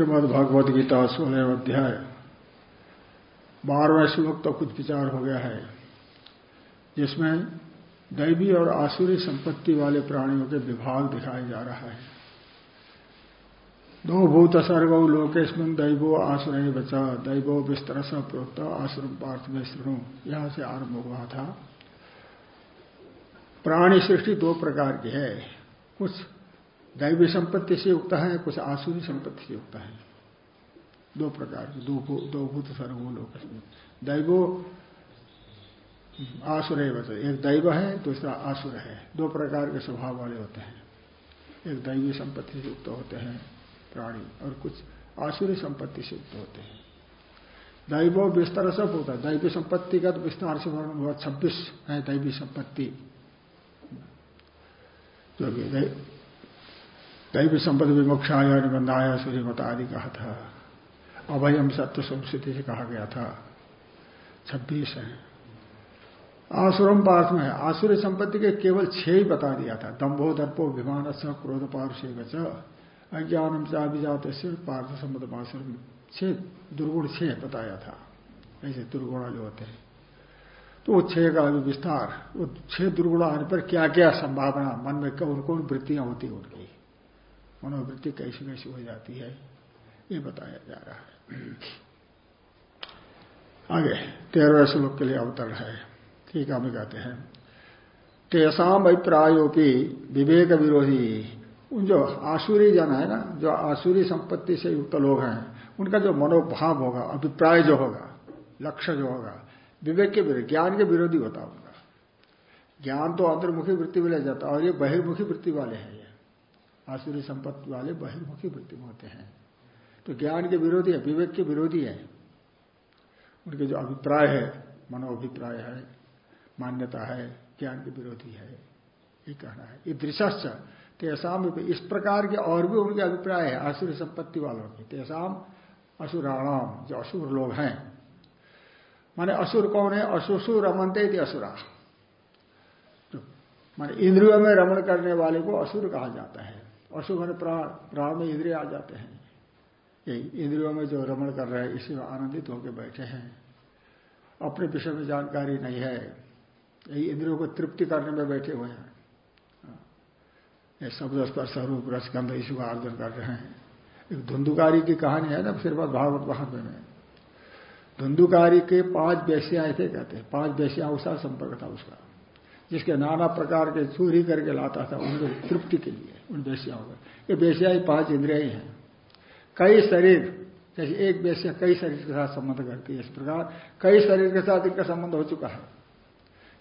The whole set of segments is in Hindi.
श्रीमद भगवद गीता सोलह अध्याय। बारहवें श्लोक तो कुछ विचार हो गया है, जिसमें दैवी और आसुरी संपत्ति वाले प्राणियों के विभाग दिखाया जा रहा है। दो भूत सर्ग लोकेशमिन दैवो आसुर बचा दैवो विस्तर स प्रोक्त आसुर पार्थ में श्रृणु यहाँ से आरंभ हुआ था। प्राणी सृष्टि दो प्रकार की है। कुछ दैवी संपत्ति से युक्त है कुछ आसुरी संपत्ति से युक्त है? दो प्रकार के, दो भूत सर्वो लोक दैवो आसुर एक दैव है, दूसरा आसुर है। दो प्रकार के स्वभाव वाले होते हैं। एक दैवी संपत्ति से युक्त होते हैं, प्राणी, और कुछ आसुरी संपत्ति से युक्त होते हैं। दैव विस्तार सब होता है। दैवी संपत्ति का तो विस्तार से वर्णन हुआ, छब्बीस है दैवी संपत्ति। दैवी संपत्ति विमोक्षाया निबंधाया सूर्यमता आदि कहा था अभयम सत्य संस्कृति से कहा गया था। छब्बीस है। आसुरम पार्थ में आसुरी संपत्ति के केवल छह ही बता दिया था। दम्भो, दर्पो विमान क्रोध पारुषे बच अज्ञानम से अभिजात पार्थ आसुर छह, दुर्गुण छह बताया था। ऐसे दुर्गुण जो होते हैं। तो वो छह का विस्तार, वो छह दुर्गुण आने पर क्या क्या संभावना, मन में कौन कौन वृत्तियाँ होती उनकी? मनोवृत्ति कैसी कैसी हो जाती है, ये बताया जा रहा है। आगे, तेरहवें श्लोक के लिए अवतरण है। ठीक है कहते हैं। तेसाम अभिप्रायोपी विवेक विरोधी, उन जो आसुरी जन है ना, जो आसुरी संपत्ति से युक्त लोग हैं, उनका जो मनोभाव होगा, अभिप्राय जो होगा, लक्ष्य जो होगा, विवेक के विरोधी, ज्ञान के विरोधी होता उनका। ज्ञान तो अंतर्मुखी वृत्ति में ले जाता और ये बहिर्मुखी वृत्ति वाले हैं। आसुरी संपत्ति वाले बहिर्मुखी वृत्ति में होते हैं। तो ज्ञान के विरोधी है, विवेक के विरोधी है। उनके जो अभिप्राय है, मनोअभिप्राय है, मान्यता है, ज्ञान के विरोधी है, ये कहना है। ये दृश्य तेसाम इस प्रकार के और भी उनके अभिप्राय है आसुरी संपत्ति वालों की। तेसाम असुराणाम जो असुर लोग हैं। माने असुर कौन है? असुसु रमनते असुरा। तो माने इंद्रियों में रमण करने वाले को असुर कहा जाता है। अशुभ प्राण प्राण में इंद्रिय आ जाते हैं। यही इंद्रियों में जो रमण कर रहे हैं, इसी में आनंदित होकर बैठे हैं। अपने विषय में जानकारी नहीं है। यही इंद्रियों को तृप्ति करने में बैठे हुए हैं। ये शब्द स्पर्श रूप रसगंध, इसी को आर्जन कर रहे हैं। एक धुंधुकारी की कहानी है ना, फिर बाद भागवत महात्मा में। धुंधुकारी के पाँच बेसियाएँ थे कहते हैं। पाँच बेसियाओं उसका संपर्क था उसका। जिसके नाना प्रकार के चूरी करके लाता था उनके तृप्ति के लिए, उन बेसियाओं का। ये बेसिया ही पाँच इंद्रिया ही। हैं कई शरीर, जैसे एक बेसिया कई शरीर के साथ संबंध करती है इस प्रकार। कई शरीर के साथ इनका संबंध हो चुका है।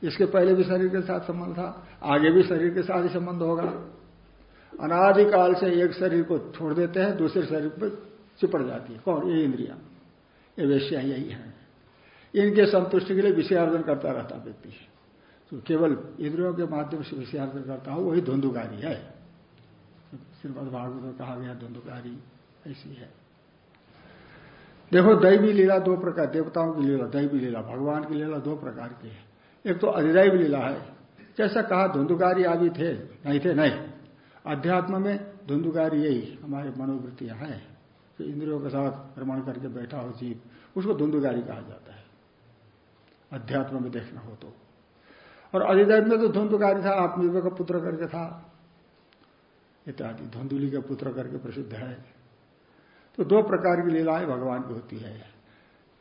इसके पहले भी शरीर के साथ संबंध था, आगे भी शरीर के साथ ही संबंध होगा। अनादिकाल से एक शरीर को छोड़ देते हैं, दूसरे शरीर पर चिपड़ जाती है। कौन? ये इंद्रिया। ये वेश्या यही है। इनके संतुष्टि के लिए विषयार्जन करता रहता व्यक्ति। तो केवल इंद्रियों के माध्यम से विषयार्जन करता हो, वही धुंधुकारी है। श्रीमद भागवत में कहा गया धुंधुकारी ऐसी है। देखो, दैवी लीला दो प्रकार, देवताओं की लीला, दैवी लीला भगवान की लीला दो प्रकार की है। एक तो अधिदैव लीला है। जैसा कहा, धुंधुकारी आदि थे, नहीं थे, नहीं। अध्यात्म में धुंधुकारी यही, हमारे मनोवृत्तियाँ हैं। तो इंद्रियों के साथ भ्रमण करके बैठा हो जीव, उसको धुंधुकारी कहा जाता है। अध्यात्म में देखना हो तो। और अधिदैव में तो धुंधुकारी था, आत्मनिर्भर का पुत्र करके था। इत्यादि। धुंधुली का पुत्र करके प्रसिद्ध है। तो दो प्रकार की लीलाएँ भगवान की होती है।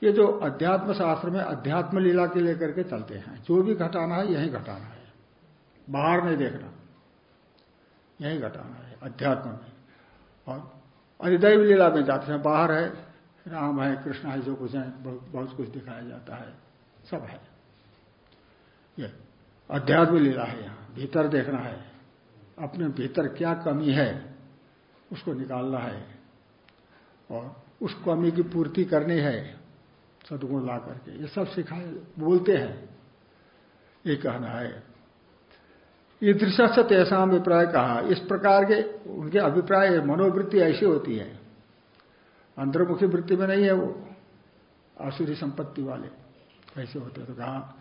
ये जो अध्यात्म शास्त्र में अध्यात्म लीला के लेकर के चलते हैं। जो भी घटाना है, यही घटाना है। बाहर नहीं देखना। यही घटाना है अध्यात्म में। और अधिदैव लीला में जाते हैं। बाहर है, राम है, कृष्ण है, जो कुछ है, बहुत कुछ दिखाया जाता है। सब है। ये। अध्यात्म लीला है यहाँ, भीतर देखना है। अपने भीतर क्या कमी है, उसको निकालना है। और उस कमी की पूर्ति करनी है, सदगुण ला करके। ये सब सिखाए, बोलते हैं। ये कहना है। ईदृश से तेसा अभिप्राय कहा। इस प्रकार के उनके अभिप्राय, मनोवृत्ति ऐसी होती है। अंतर्मुखी वृत्ति में नहीं है वो। आसुरी संपत्ति वाले ऐसे होते तो कहा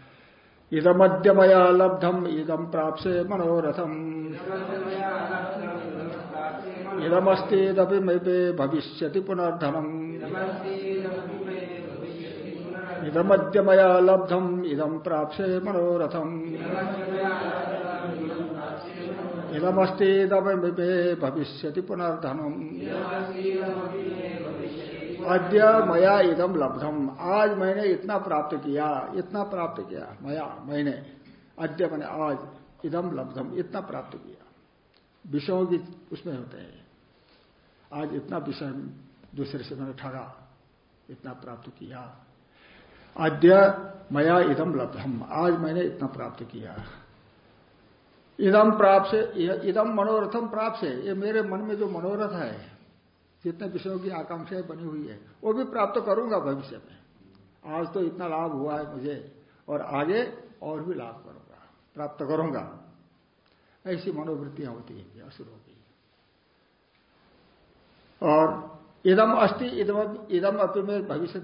इदमद्यमया लब्धम इदम प्राप्त मनोरथम। इदमस्तीदपि मे भविष्यति पुनर्धनम इदमद्य मया लब्धम इदम प्राप्से मनोरथम। इदमस्तीदपि मे भविष्यति पुनर्धनम अद्य मया इदम लब्धम। आज मैंने इतना प्राप्त किया, इतना प्राप्त किया, मया, मैंने, अद्य मैंने, आज इदम लब्धम, इतना प्राप्त किया। विषयों की उसमें होते हैं। आज इतना विषय दूसरे से मैंने ठगा, इतना प्राप्त किया। अद्य मया इदम लब्धम, आज मैंने इतना प्राप्त किया। इदम प्राप्त से इदम मनोरथम प्राप्त से, ये मेरे मन में जो मनोरथ है जितने विषयों की आकांक्षाएँ बनी हुई है, वो भी प्राप्त करूँगा भविष्य में। आज तो इतना लाभ हुआ है मुझे, और आगे और भी लाभ करूँगा, प्राप्त करूँगा। ऐसी मनोवृत्तियाँ होती है असुरों की। और इदम अस्थि इदम इदम अपने में भविष्य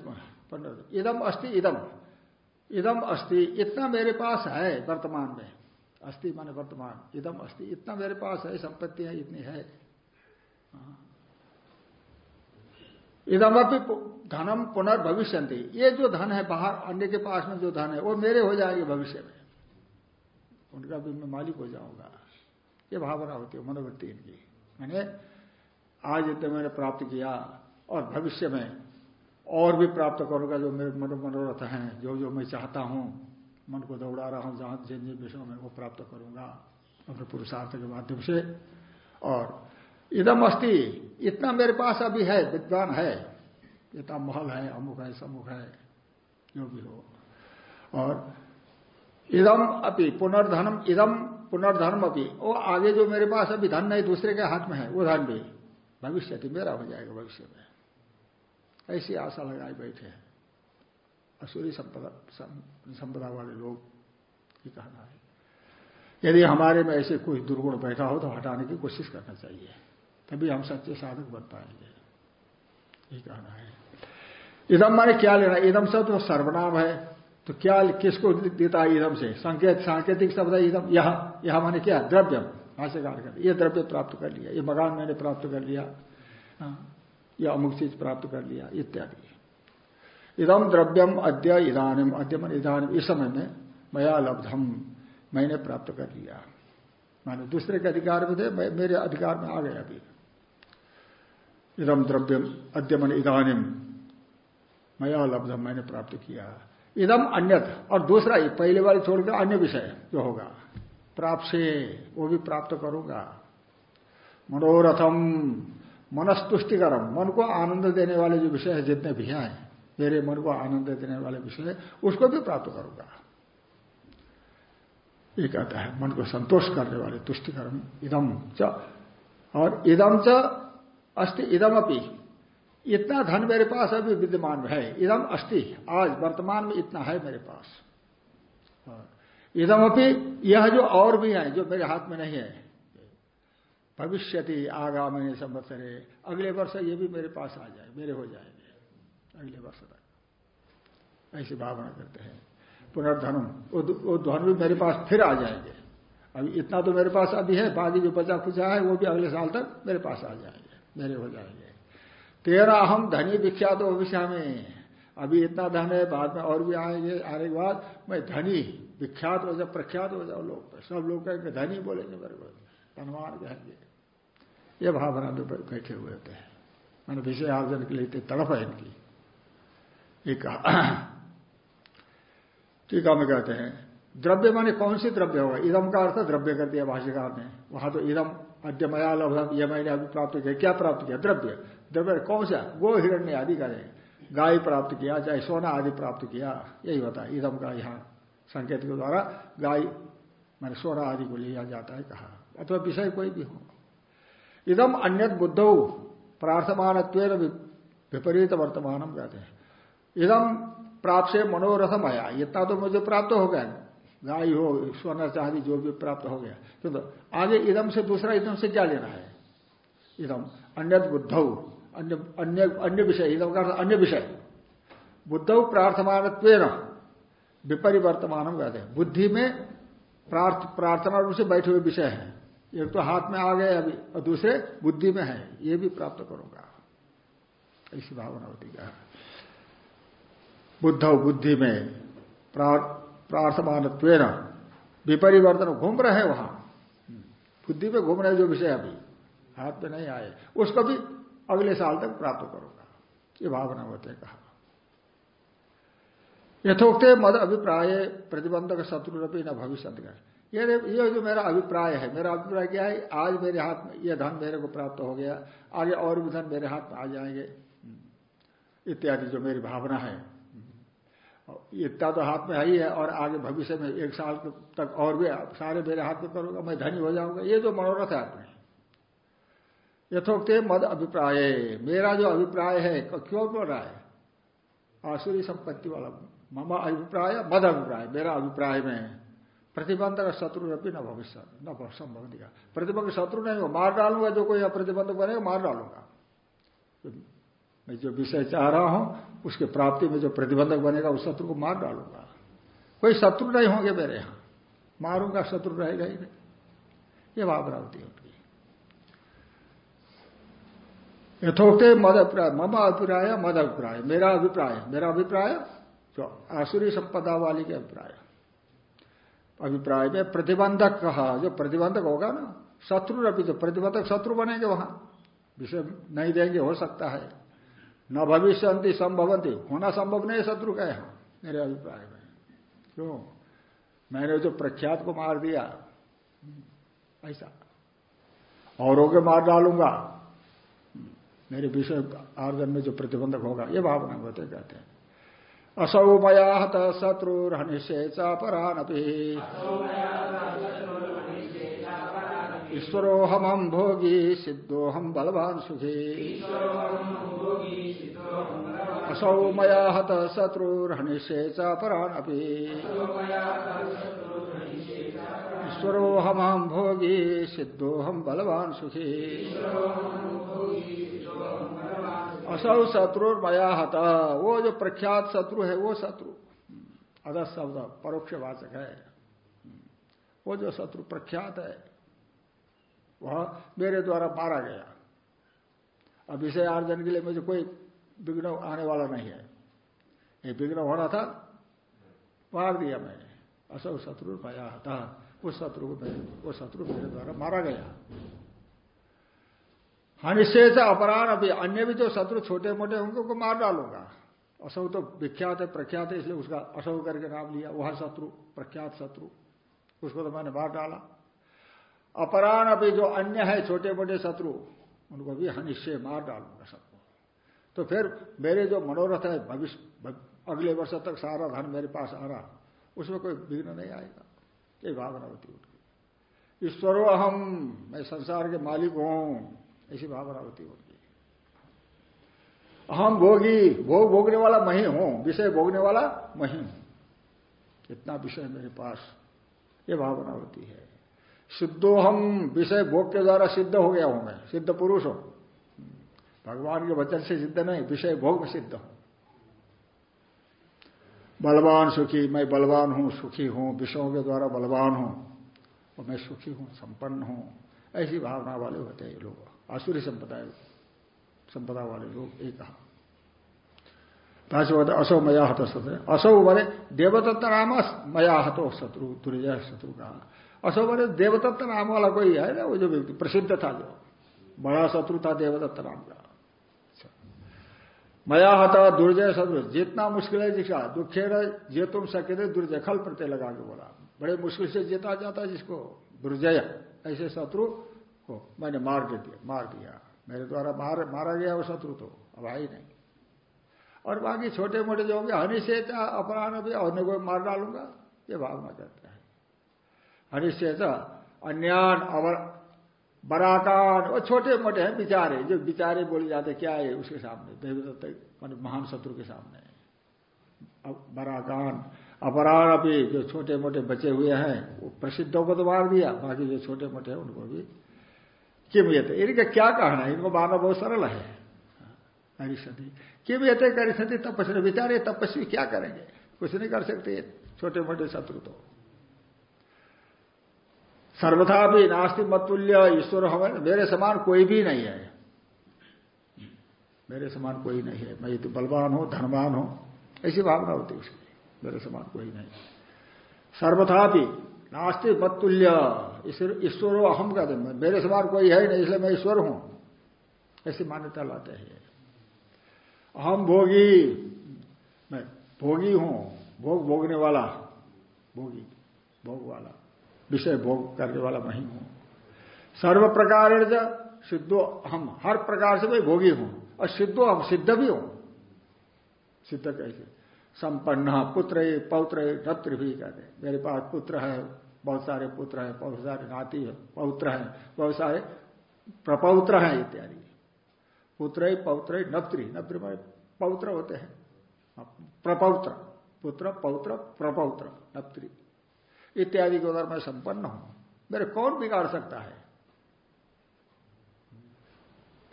इदम अस्थि इदम इदम अस्थि इतना मेरे पास है वर्तमान में। अस्थि माने वर्तमान, इदम अस्थि इतना मेरे पास है, संपत्तियाँ इतनी है। हाँ। इदमपि धनम पुनर्भविष्य ये जो धन है बाहर, अन्य के पास में जो धन है, वो मेरे हो जाएँगे भविष्य में। उनका भी मैं मालिक हो जाऊँगा। ये भावना होती है, मनोवृत्ति इनकी। मैंने आज इतने मैंने प्राप्त किया और भविष्य में और भी प्राप्त करूँगा जो मेरे मनो मनोरथ हैं, जो जो मैं चाहता हूँ। मन को दौड़ा रहा हूँ, जहाँ जिन जिन विषयों में वो प्राप्त करूँगा। अपने पुरुषार्थ के माध्यम से। और इदम अस्थि इतना मेरे पास अभी है, विद्वान है। इतना महल है अमुख है समुख है, जो भी हो। और इदम अपनी पुनर्धनम, इदम पुनर्धर्म अपनी वो आगे जो मेरे पास अभी धन नहीं, दूसरे के हाथ में है, वो धन भी। भविष्य मेरा हो जाएगा भविष्य में। ऐसी आशा लगाए बैठे हैं। असुरी संपदा संपदा वाले लोग ये कहना है। यदि हमारे में ऐसे कोई दुर्गुण बैठा हो तो हटाने की कोशिश करना चाहिए। तभी हम सच्चे साधक बन पाएँगे। ये कहना है। इदम माने क्या लेना? इदम शब्द तो सर्वनाम है। तो क्या किसको देता है इदम से? संकेत सांकेतिक शब्द है इदम यह यह माने क्या? द्रव्यम। भाष्यकार कर ये द्रव्य प्राप्त कर लिया। ये मकान मैंने प्राप्त कर लिया। हाँ, ये अमुक चीज़ प्राप्त कर लिया इत्यादि। इदम द्रव्यम अद्य इधानिम अद्यमन इधानिम इस समय में मया लब्धम। मैंने प्राप्त कर लिया। माने दूसरे के अधिकार में थे मेरे अधिकार में आ गया अभी। इदम द्रव्यम अद्यमन इधानिम मया लब्धम मैंने प्राप्त किया। इदम अन्यत, और दूसरा ही पहले वाले छोड़कर अन्य विषय, जो होगा। प्राप्त से वो भी प्राप्त करूँगा। मनोरथम, मनस्तुष्टिकरम, मन को आनंद देने वाले जो विषय है, जितने भी हैं, मेरे मन को आनंद देने वाले विषय उसको भी प्राप्त करूँगा। ये कहता है, मन को संतोष करने वाले, तुष्टिकरम, इदम च, और इदम च अस्थि इदम अपनी इतना धन मेरे पास अभी विद्यमान है। इदम अस्थि आज वर्तमान में इतना है मेरे पास। इदमपि यह जो और भी है, जो मेरे हाथ में नहीं है। भविष्यति आगामी संवत्सरे। अगले वर्ष ये भी मेरे पास आ जाए, मेरे हो जाएँगे अगले वर्ष तक। ऐसी भावना करते हैं। पुनर्धनम। वो धन भी मेरे पास फिर आ जाएँगे। अभी इतना तो मेरे पास अभी है, बाकी जो बचा खुचा है, वो भी अगले साल तक मेरे पास आ जाएँगे। मेरे हो जाएँगे। तेरा हम धनी विख्यात हो भविष्य में। अभी इतना धन है, बाद में और भी आएँगे, आने के बाद मैं धनी, विख्यात हो जाओ, प्रख्यात हो जाओ लोग। सब लोग कहेंगे, धनी बोलेंगे मेरे को। धनवान कहेंगे। ये भावना में बैठे हुए होते हैं। मैंने विषय आर्जन के लिए इतनी तड़प है इनकी। एक टीका में कहते हैं द्रव्य माने कौन सी द्रव्य होगा? इदम का अर्थ द्रव्य कर दिया भाष्यकार ने। वहाँ तो इदम अद्यमया लभम यह मैंने अभी प्राप्त किया। क्या प्राप्त किया? द्रव्य। द्रव्य कौन सा? गो हिरण्य आदि करें गाय प्राप्त किया, चाहे सोना आदि प्राप्त किया। यही होता है इदम का यहाँ संकेत के द्वारा गाय, मैंने सोना आदि को लिया जाता है कहा। अथवा विषय कोई भी हो। इदम अन्य बुद्ध प्रार्थमान विपरीत वर्तमानम कहते हैं। इदम प्राप्त से मनोरथम आया इतना तो मुझे प्राप्त हो गया। गाय हो सोना चांदी जो भी प्राप्त हो गया। तो, तो आगे इदम से दूसरा इदम से क्या लेना है? इदम अन्य बुद्ध अन्य अन्य अन्य विषय इदम का अन्य विषय। बुद्ध प्रार्थमान विपरिवर्तमान कहते हैं। बुद्धि में प्रार्थना रूप से बैठे हुए विषय हैं। एक तो हाथ में आ गए अभी और दूसरे बुद्धि में है। ये भी प्राप्त करूँगा। ऐसी भावना होती क्या बुद्ध बुद्धि में प्रार्थमान विपरिवर्तन घूम रहे हैं वहाँ। बुद्धि में घूम रहे जो विषय अभी। हाथ में नहीं आए। उसको भी अगले साल तक प्राप्त करूँगा। ये भावना होते कहा। यथोक्त मद अभिप्राय प्रतिबंधक शत्रु न भविष्य ये ये जो मेरा अभिप्राय है, मेरा अभिप्राय क्या है? आज मेरे हाथ में यह धन मेरे को प्राप्त हो गया। आगे और भी धन मेरे हाथ में आ जाएँगे। इत्यादि जो मेरी भावना है। इतना तो हाथ में है ही है और आगे भविष्य में एक साल तक और भी सारे मेरे हाथ में करूँगा, मैं धनी हो जाऊँगा। ये जो मनोरथ है आपने यथोक्त मद अभिप्राय। मेरा जो अभिप्राय है क्यों बोल रहा है? आसुरी संपत्ति वाला। ममा अभिप्राय, मद अभिप्राय। मेरा अभिप्राय में प्रतिबंध प्रतिबंधक शत्रु रपी न भविष्य, न संभव दिया। प्रतिबंध शत्रु नहीं हो, मार डालूँगा जो कोई प्रतिबंधक बनेगा, मार डालूँगा। मैं जो विषय चाह रहा हूँ, उसके प्राप्ति में जो प्रतिबंधक बनेगा, उस शत्रु को मार डालूँगा। कोई शत्रु नहीं होंगे मेरे यहाँ। मारूँगा, शत्रु रहेगा ही नहीं। ये भावना होती है उनकी। मद अभिप्राय, मम अभिप्राय, मद अभिप्राय। मेरा अभिप्राय मेरा अभिप्राय, जो आसुरी संपदा वाली के अभिप्राय। अभिप्राय में प्रतिबंधक कहा, जो प्रतिबंधक होगा ना, शत्रु अभी तो प्रतिबंधक शत्रु बनेंगे वहाँ, विषय नहीं देंगे, हो सकता है। न भविष्य संभवंती होना संभव नहीं शत्रु का यहाँ मेरे अभिप्राय में। क्यों? मैंने जो प्रख्यात को मार दिया, ऐसा। औरों के मार डालूँगा। मेरे विषय आर्जन में जो प्रतिबंधक होगा, ये भावना होते कहते हैं। असौ मया हत शत्रुर्निषेचापरानपि ईश्वरोहम भोगी सिद्धोहम बलवान सुखी। असौ मया हत शत्रुर्निषेचापरानपि ईश्वरोहम भोगी सिद्धोहम बलवान सुखी। असौ शत्रु मया हता। वो जो प्रख्यात शत्रु है, वो शत्रु। अदस शब्द परोक्ष वाचक है। वो जो शत्रु प्रख्यात है वह मेरे द्वारा मारा गया। अब विषय आर्जन के लिए मुझे कोई विघ्न आने वाला नहीं है। ये विघ्न होना था, मार दिया मैंने। असौ शत्रु मया हता उस शत्रु को वो शत्रु मेरे द्वारा मारा गया। अनिश्चय अपराध, अभी अन्य भी जो शत्रु छोटे मोटे होंगे उनको मार डालूँगा। असौ तो विख्यात है, प्रख्यात है, इसलिए उसका असौ करके नाम लिया, वह शत्रु, प्रख्यात शत्रु, उसको तो मैंने मार डाला। अपराण अभी जो अन्य है छोटे मोटे शत्रु, उनको भी अनिश्चय मार डालूँगा सबको। तो फिर मेरे जो मनोरथ है, भविष्य अगले वर्ष तक सारा धन मेरे पास आ रहा, उसमें कोई विघ्न नहीं आएगा। ये भावना होती उनकी ईश्वरो अहम मैं संसार के मालिक हूँ, ऐसी भावना होती होगी अहम भोगी, भोग भोगने वाला मही हूँ विषय भोगने वाला मही हूँ इतना विषय मेरे पास, ये भावना होती है। सिद्धो हम विषय भोग के द्वारा सिद्ध हो गया हूँ मैं, सिद्ध पुरुष हूँ। भगवान के वचन से सिद्ध नहीं, विषय भोग में सिद्ध हूँ। बलवान सुखी, मैं बलवान हूँ, सुखी हूँ, विषयों के द्वारा बलवान हूँ, और मैं सुखी हूँ, संपन्न हूँ। ऐसी भावना वाले होते हैं लोग, आसुरी संपदा संपदा वाले लोग, एक कहा। होता असौ मया हत शत्रु असौ बने देवदत्त नाम मया हतो शत्रु, दुर्जय शत्रु कहा। असौ बने देवदत्त नाम वाला कोई है ना, वो जो व्यक्ति प्रसिद्ध था जो। बड़ा शत्रु था देवदत्त नाम का। मया हता दुर्जय शत्रु, जितना मुश्किल है जिसका, दुखे जे तुम सके थे दुर्जय, खल प्रत्यय लगा के बोला। बड़े मुश्किल से जीता जाता जिसको, दुर्जय, ऐसे शत्रु को मैंने मार दिया मार दिया। मेरे द्वारा मार, मारा गया वो शत्रु तो अब आई नहीं। और बाकी छोटे मोटे जो होंगे, हनी से अपराध भी को मार डालूँगा, ये भावना करता हनिशेच अन्यान, अवर बराकान और छोटे मोटे हैं, बिचारे। जो बिचारे बोले जाते क्या है, उसके सामने। देवदत्त महान शत्रु के सामने। बराकान अपराध अभी जो छोटे मोटे बचे हुए हैं, वो प्रसिद्धों को तो मार दिया, बाकी जो छोटे मोटे हैं, उनको भी किम ये थे इनका क्या कहना है? इनको मारना बहुत सरल है। हरिषति किम ये थे करिष्यति तपस्वी बेचारे तपस्वी क्या करेंगे? कुछ नहीं कर सकते छोटे मोटे शत्रु तो। सर्वथा भी नास्ति मतुल्य ईश्वर हमें मेरे समान कोई भी नहीं है। मेरे समान कोई नहीं है। मैं तो बलवान हूँ, धनवान हूँ। ऐसी भावना होती उसकी। मेरे समान कोई नहीं। सर्वथा भी नास्ति मतुल्य ईश्वर अहम का दिन मेरे समान कोई है नहीं, इसलिए मैं ईश्वर हूँ। ऐसी मान्यता लाते हैं। अहम भोगी, मैं भोगी हूँ। भोग भोगने वाला, भोगी, भोग वाला। विषय भोग करने वाला मैं हूँ सर्व प्रकार सिद्धो हम हर प्रकार से मैं भोगी हूँ और सिद्धो हम सिद्ध भी हूँ। सिद्ध कैसे? संपन्न पुत्र, पौत्र नत्र भी कहते मेरे पास पुत्र है, बहुत सारे पुत्र हैं, बहुत सारे नाती है, पौत्र हैं, बहुत सारे प्रपौत्र हैं इत्यादि। पुत्र, पौत्र नप्त्री नप्त्री में पौत्र होते हैं। प्रपौत्र। पुत्र, पौत्र, प्रपौत्र नप्त्री इत्यादि के उधर मैं संपन्न हूँ। मेरे कौन बिगाड़ सकता है?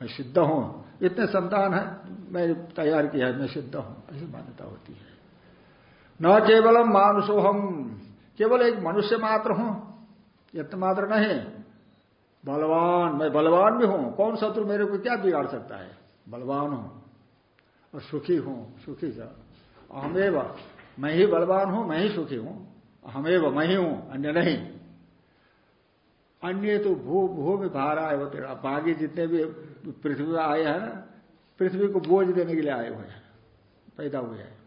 मैं सिद्ध हूँ। इतने संतान है, मैं तैयार किया है, मैं सिद्ध हूँ। ऐसी मान्यता होती है। न केवलम मानुषोहम केवल एक मनुष्य मात्र हूँ, यत्न मात्र नहीं। बलवान, मैं बलवान भी हूँ। कौन शत्रु मेरे को क्या बिगाड़ सकता है? बलवान हूँ, और सुखी हूँ, सुखी अहमेव, मैं ही बलवान हूँ, मैं ही सुखी हूँ। हमेव मैं ही अन्य नहीं। अन्य तो भू भू में बाहर आए होते बागी जितने भी पृथ्वी में आए हैं ना पृथ्वी को बोझ देने के लिए आए हुए हैं, पैदा हुए हैं।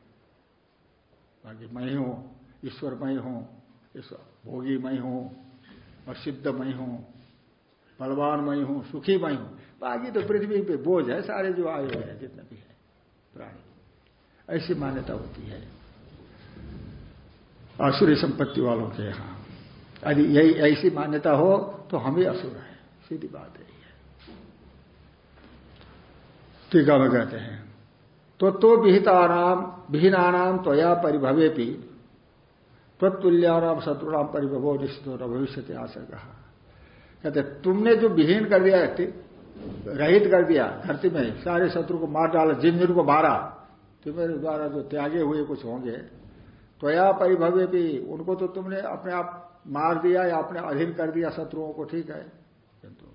बाकी मैं ही हूँ ईश्वर मैं हूँ भोगी मैं हूँ और सिद्ध मैं हूँ, बलवान मैं हूँ, सुखी मैं हूँ। बाकी तो पृथ्वी पे बोझ है, सारे जो आए हुए हैं, जितने भी है, प्राणी। ऐसी मान्यता होती है। असुरी संपत्ति वालों के यहाँ यदि यही ऐसी मान्यता हो तो हम ही असुर हैं। सीधी बात है टीका में कहते हैं तो तो विहिता नाम विहीना नाम त्वया परिभवे भी तत्तुल्याराम शत्रुराम परिभव निश्चित हो भविष्य आशा कहा कहते तुमने जो विहीन कर दिया रहित कर दिया, धरती में सारे शत्रु को मार डाला, जिन जिन को मारा, तुम्हारे द्वारा जो त्यागे हुए कुछ होंगे तो या परिभव्य भी उनको तो तुमने अपने आप मार दिया या अपने अधीन कर दिया शत्रुओं को, ठीक है? किंतु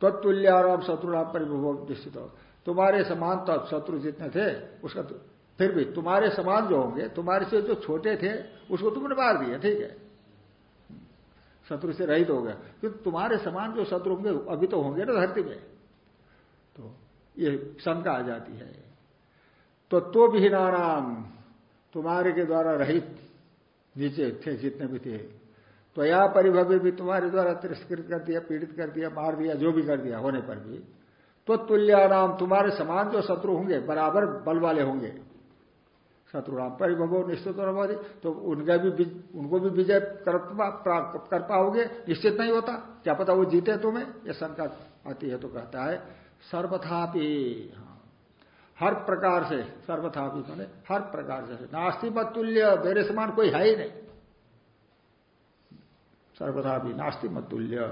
तत्तुल्याराम शत्रुराम परिभव निश्चित हो। तुम्हारे समान तो शत्रु जितने थे, उसका तो फिर भी तुम्हारे समान जो होंगे, तुम्हारे से जो छोटे थे, उसको तुमने मार दिया, ठीक है? शत्रु से रहित हो गया। क्योंकि तुम्हारे समान जो शत्रु होंगे, अभी तो होंगे ना धरती में तो ये शंका आ जाती है। तो तो नाम तुम्हारे के द्वारा रहित नीचे थे जितने भी थे। तो या परिभव भी तुम्हारे द्वारा तिरस्कृत कर दिया पीड़ित कर दिया मार दिया जो भी कर दिया होने पर भी तो तुल्याराम तुम्हारे समान जो शत्रु होंगे बराबर बल वाले होंगे। शत्रुराम परिभवो निश्चित तो उनका भी उनको भी विजय कर, कर पाओगे निश्चित नहीं होता। क्या पता वो जीते तुम्हें यह शंका आती है तो कहता है सर्वथापि हाँ, हर प्रकार से सर्वथापि मैंने हर प्रकार से नास्ति मतुल्य मेरे समान कोई है ही नहीं। सर्वथापि नास्ति मतुल्य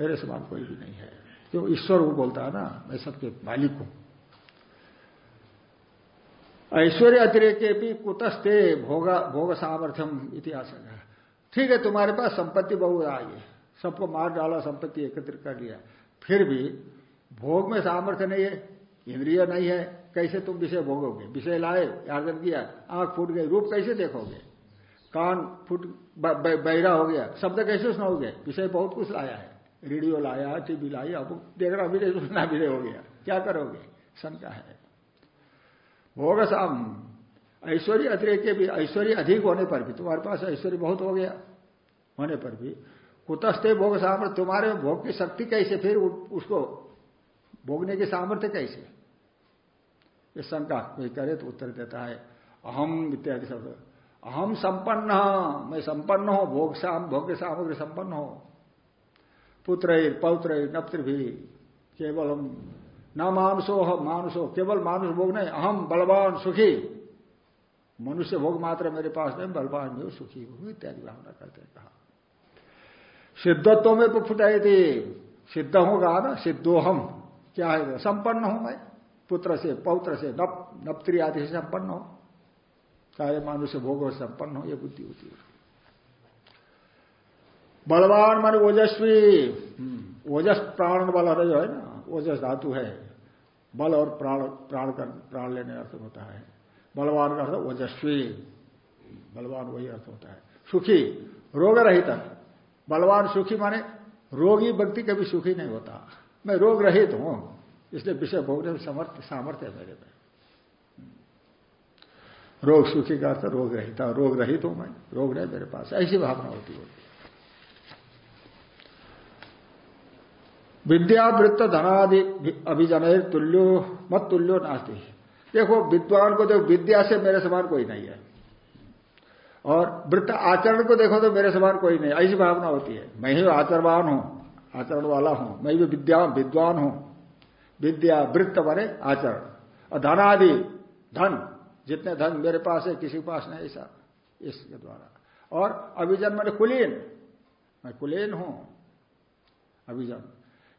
मेरे समान कोई भी नहीं है। क्यों? ईश्वर वो बोलता है ना, मैं सबके मालिक हूँ। ऐश्वर्य अतिरेक भी कुतस्ते भोग भोग सामर्थ्यम इतिहास ठीक है, तुम्हारे पास संपत्ति बहुत आई है सबको मार डाला, संपत्ति एकत्रित कर लिया। फिर भी भोग में सामर्थ्य नहीं है, इंद्रिय नहीं है कैसे तुम विषय भोगोगे? विषय लाए यादन किया, आँख फूट गई, रूप कैसे देखोगे? कान फूट बहरा हो गया, शब्द कैसे सुनाओगे विषय बहुत कुछ लाया है। रेडियो लाया, टीवी लाया, अब देखना भी नहीं, सुनना नहीं हो गया। क्या करोगे? शंका है। भोग साम ऐश्वर्य अतिरिक्त भी, ऐश्वर्य अधिक होने पर भी, तुम्हारे पास ऐश्वर्य बहुत हो गया, होने पर भी। कुतस्ते भोग सामर्थ्य तुम्हारे भोग की शक्ति कैसे? फिर उसको भोगने की सामर्थ्य कैसे? ये शंका, कोई करे तो उत्तर देता है। अहम इत्यादि शब्द। अहम संपन्न, मैं संपन्न हूँ, भोग साम, भोग्य सामग्री संपन्न हो। पुत्र पौत्र नप्त्र भी केवल हम न मानुषो हम मानुषो केवल मानुष भोग नहीं, अहम बलवान सुखी। मनुष्य भोग मात्र मेरे पास नहीं, बलवान भी सुखी हूँ, इत्यादि भावना करते कहा। सिद्धत्व में तो फुटाई थी। सिद्ध होगा ना सिद्धो हम क्या है संपन्न हूँ मैं। पुत्र से पौत्र से नप नप्त्री आदि से संपन्न हो। सारे मानुष्य भोग संपन्न हो ये बुद्धि होती है बलवान मान ओजस्वी। हम्म, ओजस प्राण बल जो है ना ओजस धातु है। बल और प्राण प्राण कर प्राण लेने अर्थ होता है। बलवान का अर्थ ओजस्वी। बलवान वही अर्थ होता है। सुखी रोग रहित बलवान सुखी माने रोगी व्यक्ति कभी सुखी नहीं होता। मैं रोग रहित हूँ। इसलिए विषय भोगने में समर्थ, सामर्थ्य है मेरे में। रोग सुखी का अर्थ रोग रहित रोग रहित हूँ मैं, रोग नहीं मेरे पास, ऐसी भावना होती होती विद्यावृत्त धनादि अभिजन तुल्यो, मत तुल्यो नास्ती। देखो, विद्वान को देखो विद्या से मेरे समान कोई नहीं है। और वृत्त आचरण को देखो तो मेरे समान कोई नहीं, ऐसी भावना होती है। मैं ही आचरवान हूँ, आचरण वाला हूँ, मैं भी विद्या, विद्वान हूँ। विद्या वृत्त बने आचरण। और धनादि, धन, जितने धन मेरे पास है, किसी के पास नहीं, ऐसा, इसके द्वारा। और अभिजन मैंने कुलीन, मैं कुलीन हूँ, अभिजन।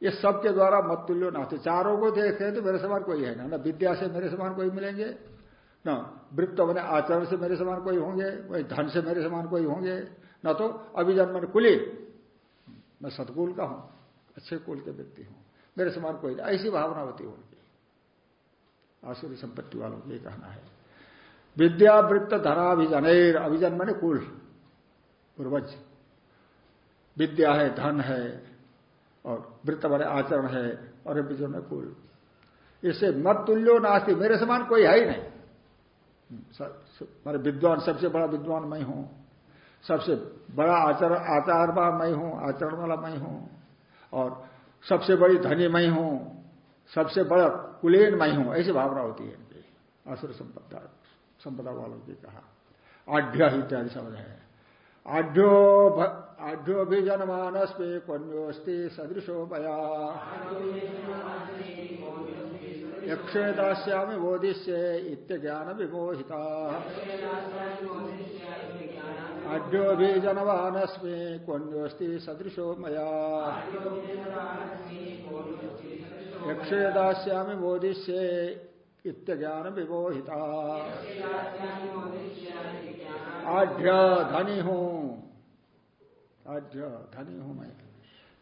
ये सब के द्वारा मत तुल्यो नाते चारों को देखते हैं तो मेरे समान कोई है ना। ना विद्या से मेरे समान कोई मिलेंगे, न वृत्त बने आचरण से मेरे समान कोई होंगे, वही धन से मेरे समान कोई होंगे। न तो अभिजन मन कुलीन। मैं सतकुल का हूँ, अच्छे कुल के व्यक्ति हूँ। मेरे समान कोई नहीं। ऐसी भावना होती है उनकी। आसुरी संपत्ति वालों को ये कहना है। विद्यावृत्त धनाभिजन अभिजन मैंने कुल, पूर्वज। विद्या है, धन है, और वृत्त बड़े आचरण है, और अभिजन में कुल। इससे मत तुल्यो नास्ती। मेरे समान कोई है ही नहीं। मेरे विद्वान, सबसे बड़ा विद्वान मैं हूँ। सबसे बड़ा आचरण आचार मैं हूँ, आचरण वाला मैं हूँ। और सबसे बड़ी धनी मैं हूँ, सबसे बड़ा कुलेन मैं हूँ, ऐसी भावना होती है इनकी, असुर संपदा संपदा वालों की कहा। आढ़ इत्यादि शब्द है। आढ़ो आढ़्यो भी जनमानस पे कन्योस्ति सदृशो मया। यक्षे दास्यामि बोधिष्य इत्य ज्ञान विमोहिता आढ़्यो भी जनमानस्मे कन्योस्ति सदृशो मया। यक्षे दास्यामि बोधिष्य इत्य ज्ञान विमोहिता आढ़ धनी हूँ आद्य धनी हूँ मैं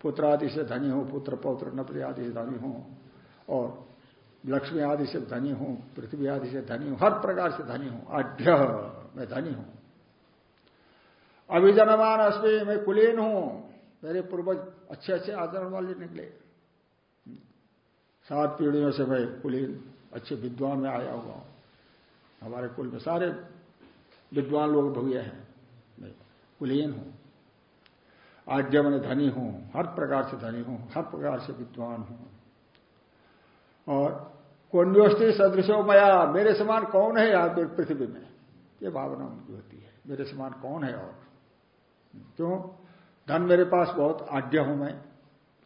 पुत्र आदि से धनी हूँ पुत्र पौत्र नपरी आदि से धनी हूँ और लक्ष्मी आदि से धनी हूँ पृथ्वी आदि से धनी हूँ हर प्रकार से धनी हूँ आढ़ मैं धनी हूँ अभिजनमान अस्मी, मैं कुलीन हूँ। मेरे पूर्वज अच्छे अच्छे आचरण वाले निकले। सात पीढ़ियों से मैं कुलीन, अच्छे विद्वान में आया हुआ हूँ। हमारे कुल में सारे विद्वान लोग भूये हैं। मैं कुलीन हूँ। आज्ञा मैंने धनी हूँ। हर प्रकार से धनी हूँ। हर प्रकार से विद्वान हूँ। और कोण्योस्ती सदृशो मया मेरे समान कौन है यहाँ पृथ्वी में? ये भावना उनकी होती है। मेरे समान कौन है और क्यों धन मेरे पास बहुत आड्य हूँ मैं।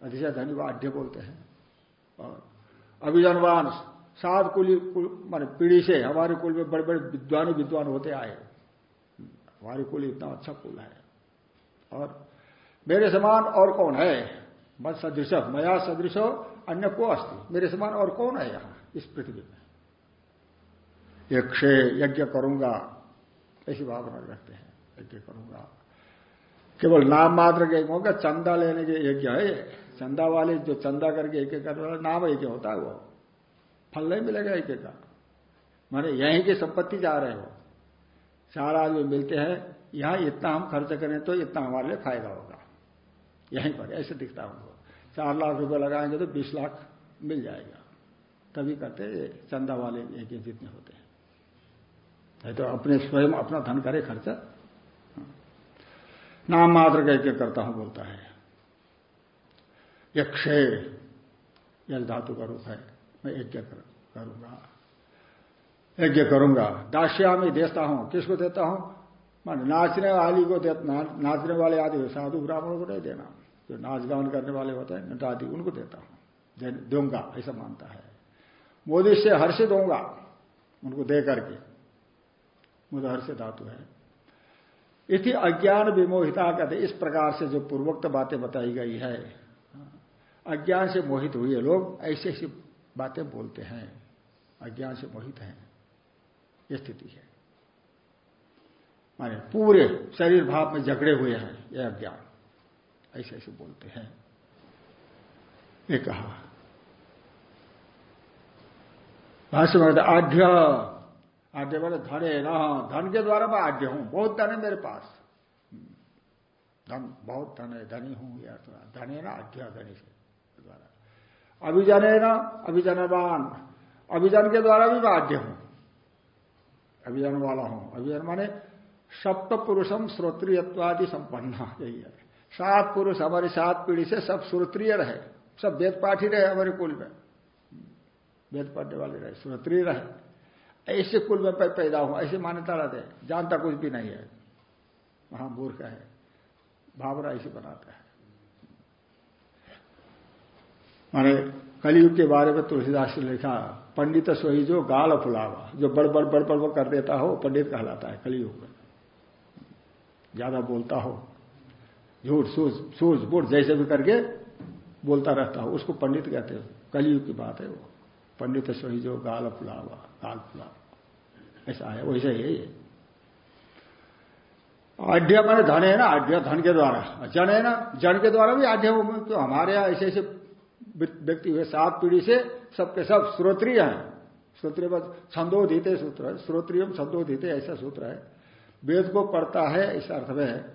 अधिशय धनी व आड्य बोलते हैं। और अभिजनवान, सात कुल मान पीढ़ी से हमारे कुल में बड़े बड़े विद्वान विद्वान होते आए। हमारे कुल इतना अच्छा कुल है। और मेरे समान और कौन है? मत सदृश, मया सदृश, अन्य को अस्थि मेरे समान और कौन है यहाँ, इस पृथ्वी में यक्षे यज्ञ करूँगा, ऐसी भावना रखते हैं। यज्ञ करूँगा। केवल नाम मात्र के होगा चंदा लेने के यज्ञ है? चंदा वाले जो चंदा करके एक एक करने वाला नाम एक होता है वो। फल नहीं मिलेगा एक का। माने यहीं की संपत्ति जा रहे हो। चार आदमी मिलते हैं, यहाँ इतना हम खर्च करें तो इतना हमारे लिए फ़ायदा होगा। यहीं पर, ऐसे दिखता उनको। चार लाख रुपए लगाएँगे तो बीस लाख मिल जाएगा। तभी करते चंदा वाले एक जितने होते हैं। नहीं तो अपने स्वयं अपना धन करे, खर्चा। नाम मात्र का एक करता हूँ बोलता है। यक्षय यह धातु का रूप है। मैं यज्ञ करूँगा। यज्ञ करूँगा। दास्या में देता हूँ। किसको देता हूँ? मान नाचने वाली को दे, ना, नाचने वाले आदि साधु ब्राह्मणों को नहीं देना। जो नाच गान करने वाले होते हैं नट आदि उनको देता हूँ। दूँगा ऐसा मानता है। मोदी से हर्षित होगा उनको दे करके। मुझे हर्षित धातु है। इति अज्ञान विमोहिता कहते इस प्रकार से जो पूर्वोक्त बातें बताई गई है। अज्ञान से मोहित हुए लोग, ऐसी ऐसी बातें बोलते हैं। अज्ञान से मोहित हैं। यह स्थिति है। माने पूरे शरीर भाव में झगड़े हुए हैं यह अज्ञान। ऐसे ऐसे बोलते हैं। ये कहा। भाष्य आढ़ आढ़ बोले, धन है न, धन के द्वारा मैं आढ़ हूँ, बहुत धन है मेरे पास। धन, बहुत धन है, धनी हूँ या है ना, आज्ञा धनी से द्वारा। अभिजन है ना, अभिजनवान। अभिजन के द्वारा भी मैं आढ़ हूँ। अभिजन वाला हूँ। अभिजन माने सप्त पुरुषम श्रोत्रियत्वादि संपन्न, यही है। सात पुरुष, हमारी सात पीढ़ी से सब श्रोत्रिय रहे। सब वेद पाठी रहे हमारे कुल में। वेद पढ़ने वाले रहे, श्रोत्रिय रहे। ऐसे कुल में पैदा हूँ ऐसी मान्यता रहते हैं। जानता कुछ भी नहीं है। वहाँ महामूर्ख है। भावना ऐसे बनाता है। माने कलयुग के बारे में तुलसीदास ने लिखा, पंडित सोई जो गाल फुलावा, जो बड़ बड़ बड़ कर देता हो, पंडित कहलाता है कलयुग में। ज़्यादा बोलता हो, झूठ, सूझ सूझ, बूढ़, जैसे भी करके बोलता रहता हो, उसको पंडित कहते हो। कलयुग की बात है वो। पंडित जो गाल फुलावा गाल फुलावा। ऐसा है, वैसे ही है आढ़ मैंने धन है ना आढ़ धन के द्वारा। जन है ना, जन के द्वारा भी आढ़ क्यों हमारे यहाँ ऐसे ऐसे व्यक्ति हुए, सात पीढ़ी से सबके सब श्रोत्रिय हैं। श्रोत्रिय छंदोधित सूत्र है। श्रोत्रियम छंदोधित, ऐसा सूत्र है। वेद को पढ़ता है, इस अर्थ में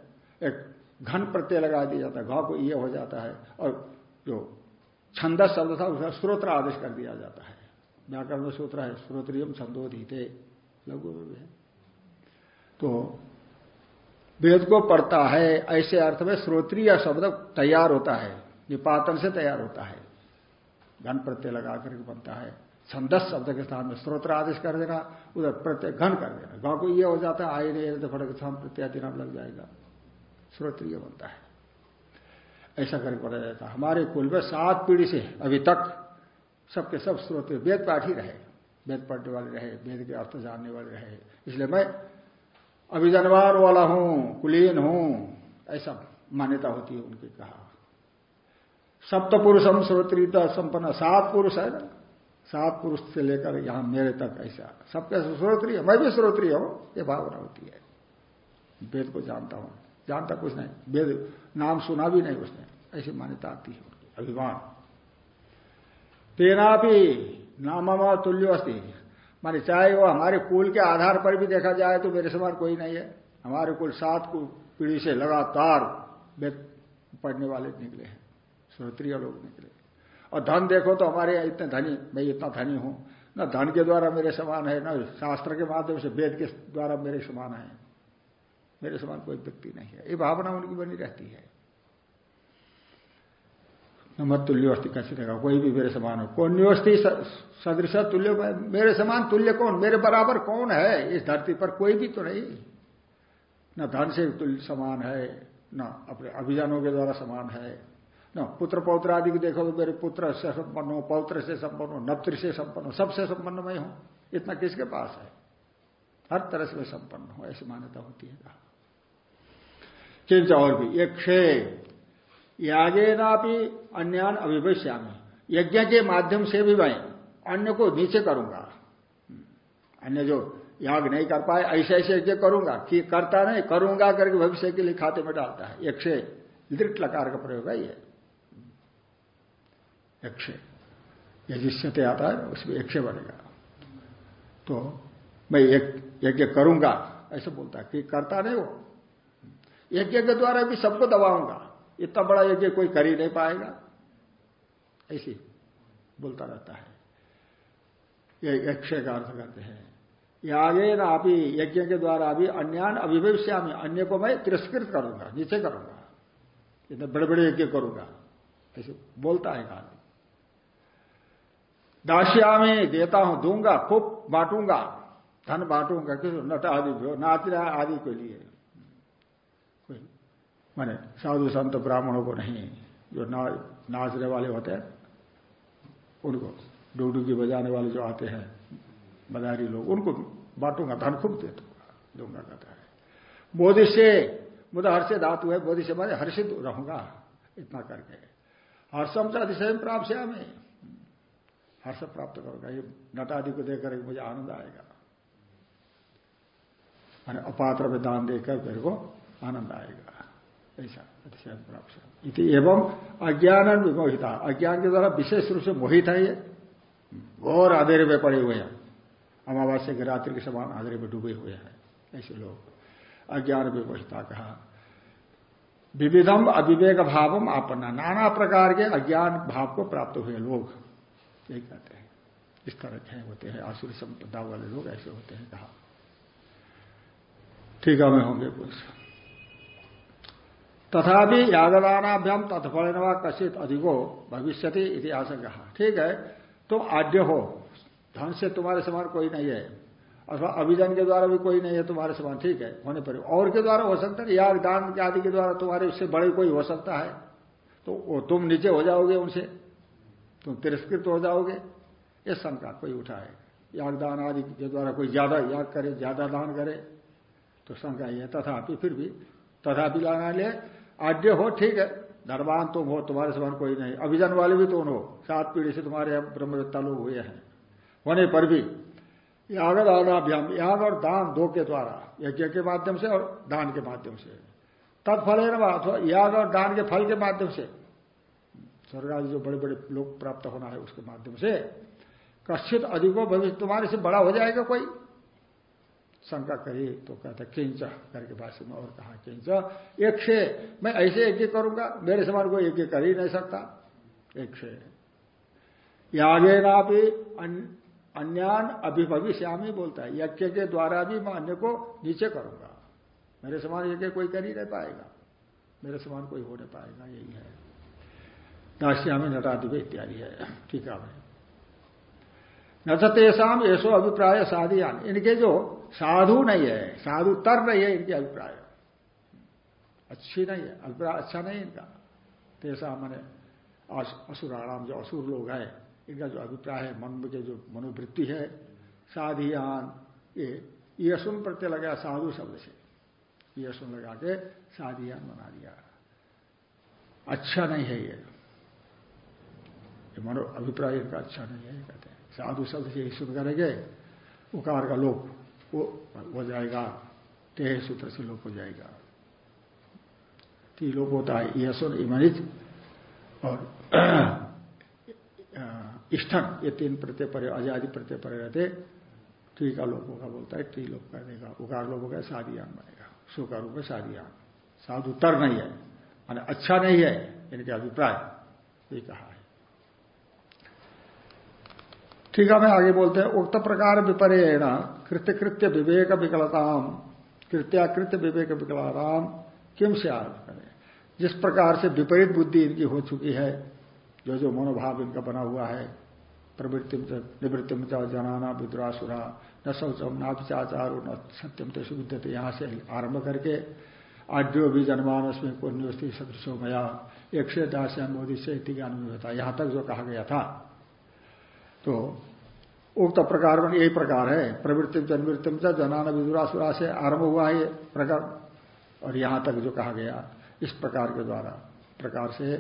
एक घन प्रत्यय लगा दिया जाता है घाव को ये हो जाता है। और जो छंदस शब्द था, उसका स्त्रोत्र आदेश कर दिया जाता है। व्याकरण में सूत्र है श्रोत्रियम छंदोधिते लघु में है। तो वेद को पढ़ता है, ऐसे अर्थ में श्रोत्रिय शब्द तैयार होता है, निपातन से तैयार होता है। घन प्रत्यय लगा करके बनता है। छंदस शब्द के स्थान में स्त्रोत्र आदेश कर देना, उधर प्रत्यय घन कर देना। गाँव को यह हो जाता है, आए नहीं तो फटक छम प्रत्यय दिना लग जाएगा। श्रोत्रिय बनता है। ऐसा करके पढ़ा जाता हमारे कुल में सात पीढ़ी से अभी तक सबके सब स्रोत वेद पाठ ही रहे। वेद पढ़ने वाले रहे, वेद के अर्थ जानने वाले रहे। इसलिए मैं अभिजनवार वाला हूँ, कुलीन हूँ, ऐसा मान्यता होती है उनके कहा। सप्तपुरुषम श्रोत्रिता संपन्न। सात पुरुष है ना? सात पुरुष से लेकर यहाँ मेरे तक ऐसा। सबके श्रोत्रिय। मैं भी श्रोत्रिय हूँ, ये भावना होती है। वेद को जानता हूँ। जानता कुछ नहीं। वेद नाम सुना भी नहीं उसने। ऐसी मान्यता आती है अभिमान। तेना भी नामा तुल्य अस्थि माने चाहे वो हमारे कुल के आधार पर भी देखा जाए तो मेरे समान कोई नहीं है। हमारे कुल सात पीढ़ी से लगातार पढ़ने वाले निकले हैं। श्रोत्रिय लोग निकले। और धन देखो तो हमारे यहाँ इतने धनी, मैं इतना धनी हूँ। न धन के द्वारा मेरे समान है, न शास्त्र के माध्यम से वेद के द्वारा मेरे समान है। मेरे समान कोई व्यक्ति नहीं है। ये भावना उनकी बनी रहती है। न तुल्य अस्थि कैसे रहेगा कोई भी मेरे समान हो। कौन न्योस्थि सदृश तुल्य, मेरे समान तुल्य कौन? मेरे बराबर कौन है? इस धरती पर कोई भी तो नहीं। न धन से तुल्य समान है, न अपने अभियानों के द्वारा समान है। न पुत्र पौत्र आदि को देखो तो मेरे पुत्र से संपन्न हो, पौत्र से संपन्न हो, नप्त्र से संपन्न हो, सबसे संपन्न मैं हूँ। इतना किसके पास है? हर तरह से मैं संपन्न हूँ, ऐसी मान्यता होती है कहा। किंच और भी, एक क्षे यागे भी अन्यान अभिभश्यामी यज्ञ के माध्यम से भी मैं अन्य को नीचे करूँगा। अन्य जो याग नहीं कर पाए, ऐसे ऐसे यज्ञ करूँगा कि करता नहीं, करूँगा करके भविष्य के लिए खाते में डालता है। से दृढ़ लकार का प्रयोग है ये। यक्ष यजिष्यते आता है, उसमें यक्ष बनेगा तो मैं यज्ञ करूँगा, ऐसे बोलता है कि करता नहीं वो यज्ञ के द्वारा भी सबको दबाऊँगा। इतना बड़ा यज्ञ कोई कर ही नहीं पाएगा। ऐसी बोलता रहता है। ये यक्ष का अर्थ करते हैं। आगे ना अभी यज्ञ के द्वारा अभी अन्यान अभिभविष्यामी, अन्य को मैं तिरस्कृत करूँगा, नीचे करूँगा। इतने बड़े बड़े यज्ञ करूँगा। ऐसे बोलता है दाशिया में देता हूँ, दूँगा, खूब बांटूँगा। धन बांटूँगा, किस नट आदि हो नाचरा आदि के लिए। माने साधु संत ब्राह्मणों को नहीं जो ना, नाचने वाले होते हैं उनको डुगडुगी बजाने वाले जो आते हैं बदारी लोग उनको बांटूँगा धन खूब दे दूँगा दूँगा कहता है। मोदी से मुझे हर्षित धातु है मोदी से मैं हर्षित रहूँगा इतना करके। हर्षम से अधिशय प्राप्त से हमें। हर्ष प्राप्त करूँगा ये नट आदि को देखकर मुझे आनंद आएगा। मैंने अपात्र में दान देकर मेरे को आनंद आएगा। ऐसा अतिशय प्राप्त एवं अज्ञान विमोहिता। अज्ञान के द्वारा विशेष रूप से मोहित है ये। घोर अंधेरे में पड़े हुए हैं। अमावास्या के रात्रि के समान अंधेरे में डूबे हुए हैं। ऐसे लोग। अज्ञान विमोहिता कहा। विविधम अविवेक भावम आपन्ना। नाना प्रकार के अज्ञान भाव को प्राप्त हुए लोग। यही कहते हैं। इस तरह के होते हैं। आसुरी संपदा वाले लोग ऐसे होते हैं कहा। ठीक है, मैं होंगे कुछ तथापि यागदानाभ्याम तत्फल कशित अधिको भविष्य इतिहास कहा ठीक है? तुम आद्य हो। धन से तुम्हारे समान कोई नहीं है। अथवा अभिजन के द्वारा भी कोई नहीं है तुम्हारे समान। ठीक है? होने पर और के द्वारा हो सकता है याग दान आदि के द्वारा तुम्हारे उससे बड़े कोई हो सकता है। तो तुम नीचे हो जाओगे उनसे। तुम तिरस्कृत हो जाओगे। ये शंका कोई उठाए यागदान आदि के द्वारा कोई ज़्यादा याग करे, ज़्यादा दान करे तो शंका ये तथापि फिर भी, तथापि लाना ले आद्य हो, ठीक है। धर्मान तुम हो, तुम्हारे समान कोई नहीं। अभिजन वाले भी तुम हो। सात पीढ़ी से तुम्हारे ब्रह्मवेत्ता लोग हुए हैं। होने पर भी याग दानाभ्याम याग और दान दो के द्वारा, यज्ञ के माध्यम से और दान के माध्यम से। तत्फल है ना अथवा याग और दान के फल के माध्यम से। स्वर्ग आदि जो बड़े बड़े लोग प्राप्त होना है उसके माध्यम से। कश्चित अधिको भविष्य, तुम्हारे से बड़ा हो जाएगा कोई। शंका करी तो कहता, किंच करके भाष्य में और कहा, किंच से मैं ऐसे एक यज्ञ करूँगा, मेरे समान कोई यज्ञ कर ही नहीं सकता। एक से यागे ना भी अन्यान अभिभविष्यामी बोलता है। यज्ञ के द्वारा भी मैं अन्य को नीचे करूँगा। मेरे समान यज्ञ कोई कर ही नहीं पाएगा। मेरे समान कोई हो नहीं पाएगा, यही है। दास्यामी नटादिव इत्यादि है। ठीक है। न तो तेषाम ऐसो अभिप्राय साधियान। इनके जो साधु नहीं है, साधु तर नहीं है, इनके अभिप्राय। अच्छी नहीं है, अभिप्राय अच्छा नहीं इनका। तेसा मैंने असुराणाम जो असुर लोग हैं, इनका जो अभिप्राय है, मन के जो मनोवृत्ति है, साधियान, ये यशुन प्रत्यय लगा साधु शब्द से। यशुन लगा के साधियान बना दिया। अच्छा नहीं है ये। मनो अभिप्राय इनका अच्छा नहीं है कहते हैं। साधु शब्द से सुन करेंगे, उकार का लोप वो हो जाएगा, तेह सूत्र से लोप हो जाएगा। लोप होता है यशोन इमनिज और इष्ठन, ये तीन प्रत्यय पर, आज़ादी प्रत्यय पर रहते टी का लोप होगा बोलता है टी लोप कर देगा उकार लोप होगा सादियान बनेगा, सुकार रूप में सादियान साधु तर नहीं है, माना अच्छा नहीं है, इनके अभिप्राय, ये कहा है। ठीक है, मैं आगे बोलते हैं। उक्त प्रकार विपरेण कृत्य कृत्य विवेक विकलताम। कृत्याकृत्य विवेक विकलताम। किम से आरंभ करें? जिस प्रकार से विपरीत बुद्धि इनकी हो चुकी है, जो जो मनोभाव इनका बना हुआ है प्रवृत्ति निवृत्ति निवृत्तिम जनाना, विद्रासुरा, न शौचम, न विचाचार न सत्यम तेसु विद्यते। यहाँ से आरंभ करके आड्यो भी जनमानस में पुण्योस्ती सदृशो मया। एक से दास मोदी से ज्ञान में होता यहाँ तक जो कहा गया था। तो उक्त प्रकार यही प्रकार है। प्रवृत्ति जनवृत्ति जनान विदुरासुरा से आरंभ हुआ है ये प्रकार। और यहाँ तक जो कहा गया, इस प्रकार के द्वारा, प्रकार से,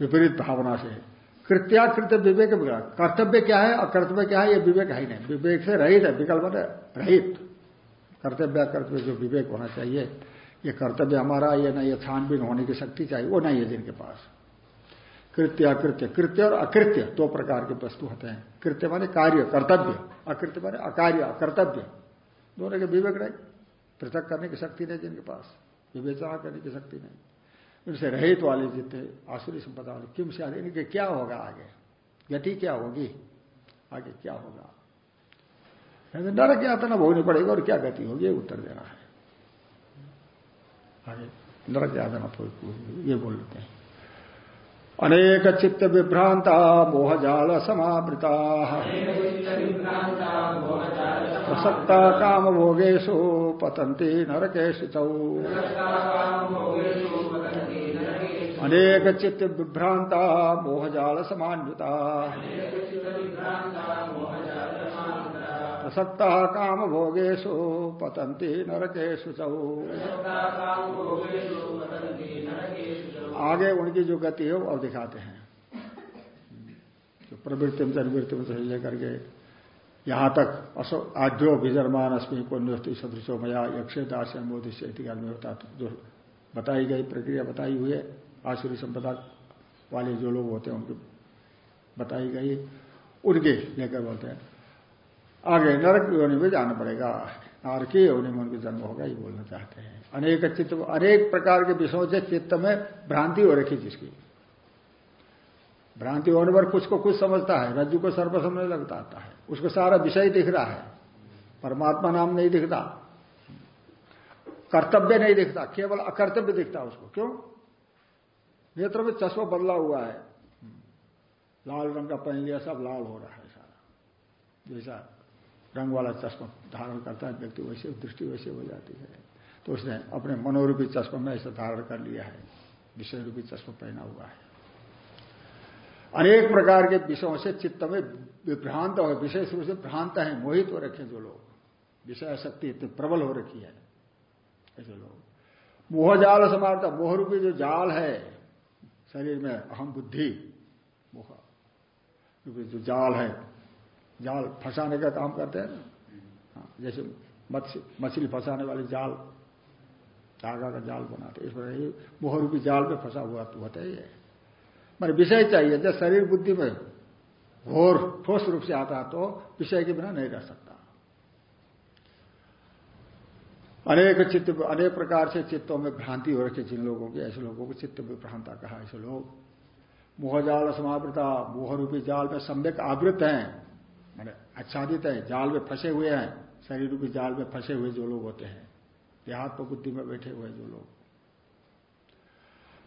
विपरीत भावना से। कृत्याकृत्य विवेक कर्तव्य क्या है? और कर्तव्य क्या है? ये विवेक है ही नहीं। विवेक से रहित है, विकल्प रहित। कर्तव्य कर्तव्य जो विवेक होना चाहिए, ये कर्तव्य हमारा, ये नहीं ये छानबीन होने की शक्ति चाहिए, वो नहीं है जिनके पास। कृत्य, अकृत्य। कृत्य और अकृत्य दो प्रकार के वस्तु होते हैं। कृत्य माने कार्य, कर्तव्य। अकृत्य माने अकार्य, अकर्तव्य। दोनों के विवेक नहीं। पृथक करने की शक्ति नहीं जिनके पास। विवेचना करने की शक्ति नहीं। उनसे रहित वाले जितने आसुरी संपदा वाले, किम से आगे इनके क्या होगा आगे? गति क्या होगी? आगे क्या होगा? नरक यातना भोगनी पड़ेगा और क्या गति होगी? उत्तर देना है। आगे, नरक यातना ये बोल लेते हैं। अनेक चित्त विभ्रांता मोहजाल समावृता प्रसक्ता काम भोगेशु पतंती नरकेश अनेक चित्त विभ्रांता मोहजाल समान्विता प्रसक्ता काम भोगेशु पतंती नरकेशु चौ। आगे उनकी जो गति है, वो दिखाते हैं। तो में जनवृत्ति से लेकर के यहाँ तक आद्यो विजर्मान अस्मी को नृत्य सदृशो मया यक्ष मोदी से में होता तो जो बताई गई प्रक्रिया बताई हुई है आसुरी संपदा वाले जो लोग होते हैं, उनकी बताई गई उनके लेकर बोलते हैं? आगे नरक योनि में जाना पड़ेगा। नारकीय योनि में उनका जन्म होगा, ये बोलना चाहते हैं। अनेक चित्त, अनेक प्रकार के विषयों से चित्त में भ्रांति हो रखी जिसकी। भ्रांति होने पर कुछ को कुछ समझता है, रज्जु को सर्व समझने लगता आता है। उसको सारा विषय दिख रहा है। परमात्मा नाम नहीं दिखता। कर्तव्य नहीं दिखता, केवल अकर्तव्य दिखता उसको। क्यों? नेत्र में चश्मा बदला हुआ है। लाल रंग का पहन लिया सब लाल हो रहा है सारा। जैसा रंग वाला चश्मा धारण करता है, व्यक्ति वैसे, दृष्टि वैसे हो जाती है। तो उसने अपने मनोरूपी चश्मा में ऐसा धारण कर लिया है, विषय रूपी चश्मा पहना हुआ है। अनेक प्रकार के विषयों से चित्त में विभ्रांत हो विशेष रूप से भ्रांत है, मोहित हो रखे जो लोग। विषय शक्ति इतनी प्रबल हो रखी है, ऐसे लोग। मोहजाल समारता मोह रूपी जो जाल है, शरीर में अहम बुद्धि, मोह जो जाल है जाल फंसाने का काम करते हैं ना। हाँ, जैसे मछली फंसाने वाले जाल धागा का जाल बनाते इस प्रकार मोह रूपी जाल में फंसा हुआ तो होता ही है। मैंने विषय चाहिए जब शरीर बुद्धि में घोर ठोस रूप से आता तो विषय के बिना नहीं रह सकता। अनेक चित्त अनेक प्रकार से चित्तों में भ्रांति हो रखी जिन लोगों की ऐसे लोगों को चित्त में भ्रांता कहा ऐसे लोग मोहजाल समावृता मोह रूपी जाल में सम्यक आवृत हैं। आच्छादित है, जाल में फंसे हुए हैं, शरीर रूपी जाल में फंसे हुए जो लोग होते हैं देहात्म बुद्धि में बैठे हुए जो लोग।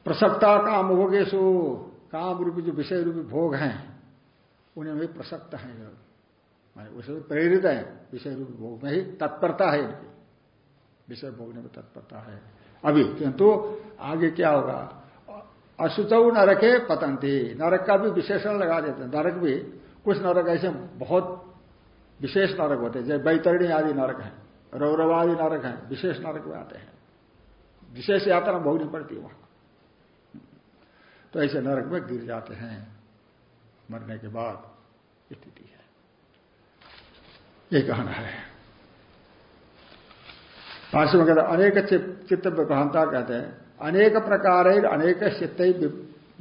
प्रसक्ता काम भोगेशु, काम रूपी जो विषय रूपी भोग हैं, उन्हें भी प्रसक्त है उसमें प्रेरित है, विषय रूपी भोग में ही तत्परता है इनकी। विषय भोगने में तत्परता है। अभी, किंतु आगे क्या होगा? अशुच नरके पतंती। नरक का भी विशेषण लगा देते हैं। नरक भी, कुछ नरक ऐसे बहुत विशेष नरक होते हैं। जैसे बैतरणी आदि नरक है रौरवादि नरक है, विशेष नरक में आते हैं। विशेष यात्रा भोगनी पड़ती है वहाँ। तो ऐसे नरक में गिर जाते हैं। मरने के बाद स्थिति है। ये कहना है। भाष्य में कहते अनेक चित्त भ्रांता कहते हैं। अनेक प्रकार अनेक चित्त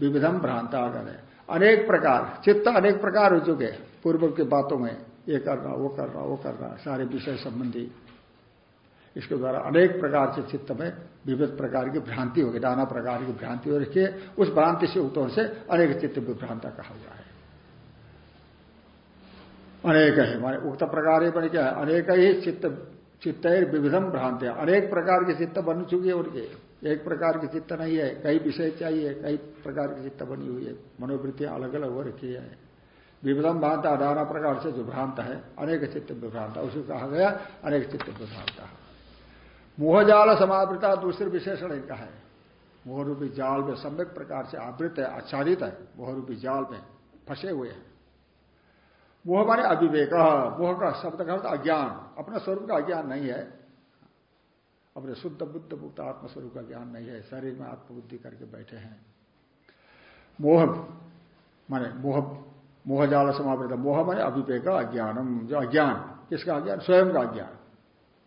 विविधम भ्रांता कहते हैं। अनेक प्रकार, चित्त अनेक प्रकार हो चुके पूर्व के बातों में ये करना वो करना वो करना सारे विषय संबंधी। इसके द्वारा अनेक प्रकार से चित्त में विविध प्रकार की भ्रांति होगी, नाना प्रकार की भ्रांति हो रखी है। उस भ्रांति से उत्तों से अनेक चित्त विभ्रांता कहा हुआ है। अनेक है, माने उक्त प्रकार ही क्या है। अनेक ही चित्त चित्त विविधम भ्रांति अनेक प्रकार की चित्त बन चुकी है उनके। एक प्रकार की चित्त नहीं है, कई विषय चाहिए, कई प्रकार की चित्त बनी हुई है। मनोवृत्तियाँ अलग अलग हो रखी है। विविधम भ्रांत नाना प्रकार से जो भ्रांत है। अनेक चित्त विभ्रांत है। उसे कहा गया, अनेक चित्त विभ्रांत मोहजाल समावृता दूसरे विशेषण इनका है। मोहरूपी जाल में सम्यक प्रकार से आवृत है, आच्छादित है। मोहरूपी जाल में फंसे हुए हैं। मोह माने अविवेक। मोह का शब्द का अज्ञान। अपना स्वरूप का अज्ञान नहीं है। अपने शुद्ध बुद्ध मुक्त आत्मस्वरूप का ज्ञान नहीं है। शरीर में आत्मबुद्धि करके बैठे हैं। मोह माने मोह मोहजाल समावृत मोह माने अभिपेक अज्ञानम। जो अज्ञान, किसका अज्ञान? स्वयं का अज्ञान।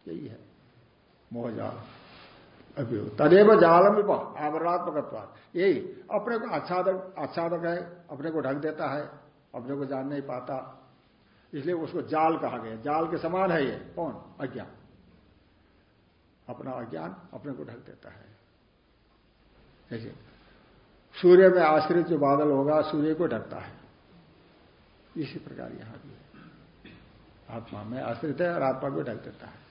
यही है। मोहजाल अभियोग। तदेव जालम आवरणात्मक यही, अपने को आच्छादक आच्छादक है, अपने को ढक देता है, अपने को जान नहीं पाता। इसलिए उसको जाल कहा गया। जाल के समान है ये। कौन? अज्ञान। अपना अज्ञान अपने को ढक देता है। सूर्य में आश्रित जो बादल होगा, सूर्य को ढकता है। इसी प्रकार यहाँ भी। है आत्मा में आश्रित है और आत्मा को ढक देता है।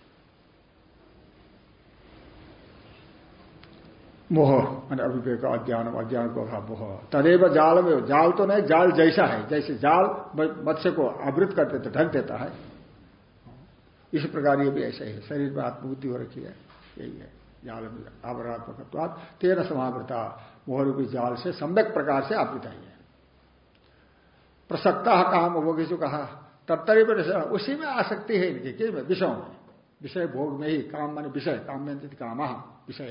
मोह, मैंने अभिवेक, अज्ञान अज्ञान को कहा मोह। तदेव जाल में, जाल तो नहीं, जाल जैसा है, जैसे जाल मत्स्य को आवृत कर देते ढक देता है। इस प्रकार ये भी ऐसा ही है। शरीर में आत्मबुद्धि हो रखी है, यही है। जाल आवरात्मक तेरह समावृता। मोहरूपी जाल से सम्यक प्रकार से आवृत है प्रसक्ता काम जो कहा। तत्तरी पर उसी में आसक्ति है इनकी, किसमें? विषयों में। विषय भोग में ही काम मान विषय काम में काम, विषय।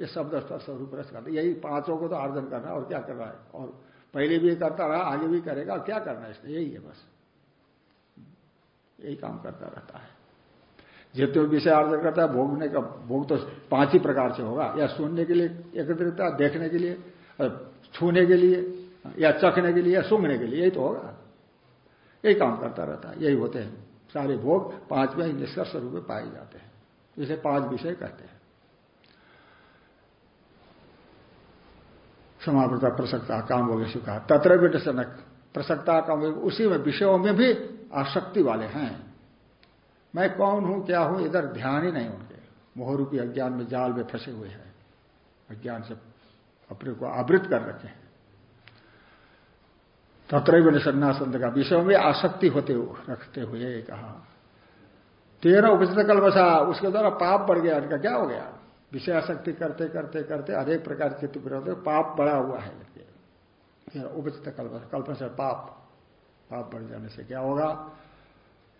ये शब्द स्वरूप करता यही पाँचों को तो आर्जन करना और क्या करना है? और पहले भी करता रहा, आगे भी करेगा क्या करना है इसने? यही है बस। यही काम करता रहता है। जितने विषय आर्जन करता है भोगने का भोग तो पाँच ही प्रकार से होगा। या सुनने के लिए एकत्रित देखने के लिए छूने के लिए या चखने के लिए या सूंघने के लिए, यही तो होगा। यही काम करता रहता है, यही होते हैं। सारे भोग पाँच में निष्कर्ष रूप में पाए जाते हैं। इसे पाँच विषय कहते हैं। समावृता प्रसक्ता काम हो गए सुखा तत्र विटसनक प्रसक्ता काम उसी में विषयों में भी आसक्ति वाले हैं। मैं कौन हूँ, क्या हूँ, इधर ध्यान ही नहीं उनके। मोहरूपी अज्ञान में जाल में फंसे हुए हैं। अज्ञान से अपने को आवृत कर रखे हैं। तत्र निसन्नासंत का विषय में आसक्ति होते रखते हुए कहा। तेरह उपचित कलबसा उसके द्वारा पाप बढ़ गया, इनका क्या हो गया? विषय आसक्ति करते करते करते अनेक प्रकार के होते, पाप बढ़ा हुआ है इनके। उपचित कल्पना कल्पना से पाप पाप बढ़ जाने से क्या होगा?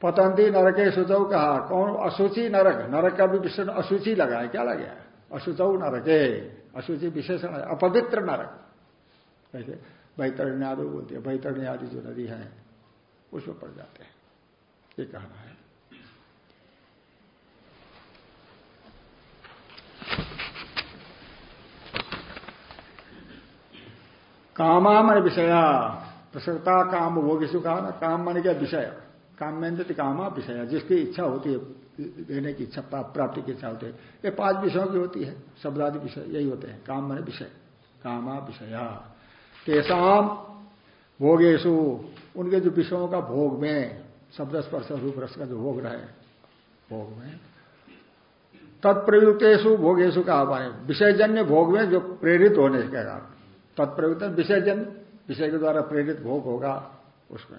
पतंती नरके सुचौ कहा, कौन अशुचि नरक? नरक का भी विषय अशुचि लगा है, क्या लगा अशुचौ नरके, अशुचि विशेषण अपवित्र नरक। बैतरणी आदि बोलते हैं बैतरणी आदि जो नदी है उसमें पड़ जाते हैं। ये कहना है। कामा मन विषया प्रसन्नता काम भोगिसु कहा ना? काम मन क्या? विषय। काम्यंत कामा, विषय। जिसकी इच्छा होती है, देने की इच्छा प्राप्ति की इच्छा होती है, ये पाँच विषयों की होती है। शब्दादि विषय, यही होते हैं। काम मन विषय। कामा विषया। तेसाम भोगेशु, उनके जो विषयों का भोग में, शब्द स्पर्श रूप रस का जो भोग रहे, भोग में तत्प्रयुक्तेशु भोगेशु का आह्वान विषयजन्य भोग में जो प्रेरित होने के कारण तत्प्रयुक्त विषयजन विषय के द्वारा प्रेरित भोग होगा उसमें।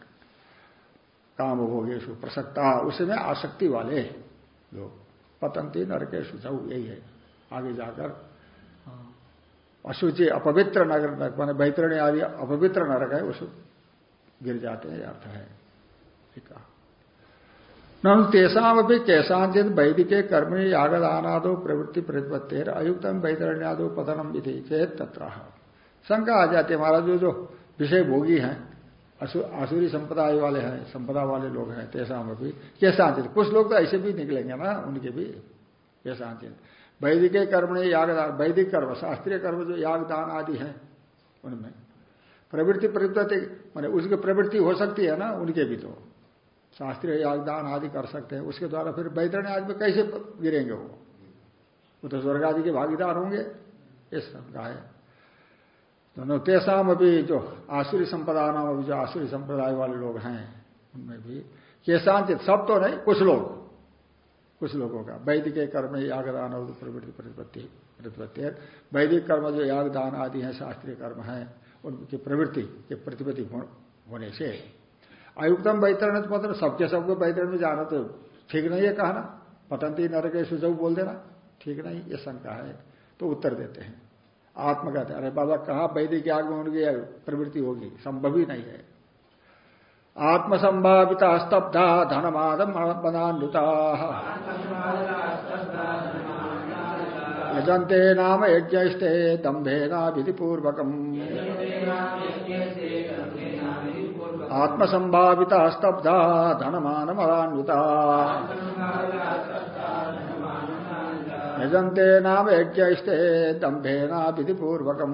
काम भोगेशु प्रसक्ता उसमें आसक्ति वाले लोग, पतंती, नरकेशु, सब यही है। आगे जाकर अशुचि अपवित्र नगर मान बैतरणी आदि अपवित्र नरक है उस गिर जाते हैं अर्थ है। न तेषाम भी कैसांचित वैदिके कर्मी यागदानादो प्रवृत्ति प्रतिपत्तिर अयुक्तम वैतरण्यादो पतनम विधि चेत तत्र। शंका आ जाती है, महाराज, जो जो विषय भोगी हैं आसुरी संप्रदाय वाले हैं, संपदा वाले लोग हैं तेसाम भी कैसांचित कुछ लोग तो ऐसे भी निकलेंगे ना, उनके भी कैसांचित वैदिक कर्म ने यागदान वैदिक कर्म, शास्त्रीय कर्म जो यागदान आदि है, उनमें। प्रवृत्ति प्रवृत्ति, मैंने उसकी प्रवृत्ति हो सकती है ना, उनके भी तो। शास्त्रीय यागदान आदि कर सकते हैं, उसके द्वारा फिर वैतरणी आदि में कैसे गिरेंगे वो? वो तो स्वर्ग आदि के भागीदार होंगे इस शंका है। दोनों तेसाम अभी जो आसुरी संप्रदाय नाम, अभी जो आसुरी संप्रदाय वाले लोग हैं, उनमें भी केशांचित सब तो नहीं, कुछ लोग। कुछ लोगों का। वैदिक कर्म यागदान और प्रवृत्ति प्रतिपत्ति प्रतिपत्ति है। वैदिक कर्म जो यागदान आदि है, शास्त्रीय कर्म है, उनकी प्रवृत्ति के प्रतिपत्ति होने से। आयुक्तम वैतरण मतलब सबके सबको वैतरण में जाना तो ठीक नहीं है कहना। पतंती, नरक सुझाव बोल देना, ठीक नहीं, ये शंका है। तो उत्तर देते हैं। आत्म कहते अरे बाबा, कहा वैदिक याग में उनकी प्रवृत्ति होगी? संभव ही नहीं है। आत्मसंभाविता स्तब्धा धनमादम मदान्विता यजंते नाम यज्ञस्ते दम्भेना विधिपूर्वकम आत्मसंभाविता स्तब्धा धनमान यजंते नाम यज्ञस्ते दम्भेना विधिपूर्वकम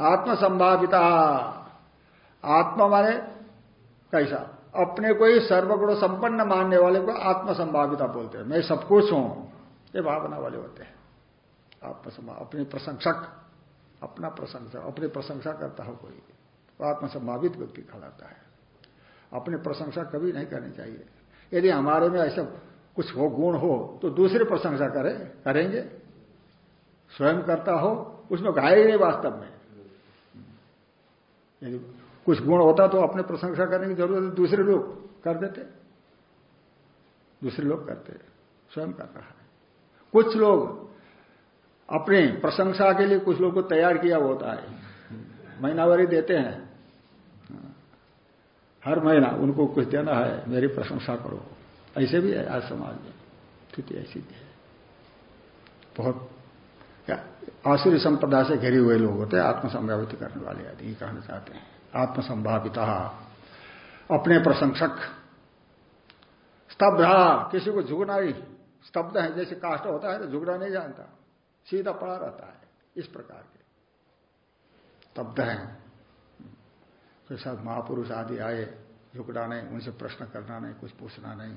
आत्म संभाविता आत्मा माने कैसा? अपने को ही सर्वगुण संपन्न मानने वाले को आत्म संभाविता बोलते हैं। मैं सब कुछ हूँ। ये भावना वाले होते हैं। आत्मसंभा अपनी प्रशंसक अपना प्रशंसा अपनी प्रशंसा करता हो कोई। तो आत्मसंभावित व्यक्ति कहलाता है। अपनी प्रशंसा कभी नहीं करनी चाहिए। यदि हमारे में ऐसा कुछ हो, गुण हो तो दूसरे प्रशंसा करें करेंगे। स्वयं करता हो, उसमें घायल नहीं वास्तव में। यदि कुछ गुण होता तो अपने प्रशंसा करने की ज़रूरत दूसरे लोग कर देते। दूसरे लोग करते, स्वयं कर रहा है। कुछ लोग अपने प्रशंसा के लिए कुछ लोग को तैयार किया होता है। महीनावारी देते हैं। हर महीना उनको कुछ देना है, मेरी प्रशंसा करो। ऐसे भी है आज समाज में। स्थिति ऐसी है। बहुत आसुरी संप्रदाय से घिरे हुए लोग होते हैं, आत्मसंभावित करने वाले आदि, ये कहना चाहते हैं। आत्मसंभाविता। अपने प्रशंसक। स्तब्धा, किसी को झुकना ही स्तब्ध है, जैसे काष्ट होता है तो झुकना नहीं जानता। सीधा पड़ा रहता है, इस प्रकार के। स्तब्ध है। तो सब महापुरुष आदि आए, झुकना नहीं, उनसे प्रश्न करना नहीं, कुछ पूछना नहीं।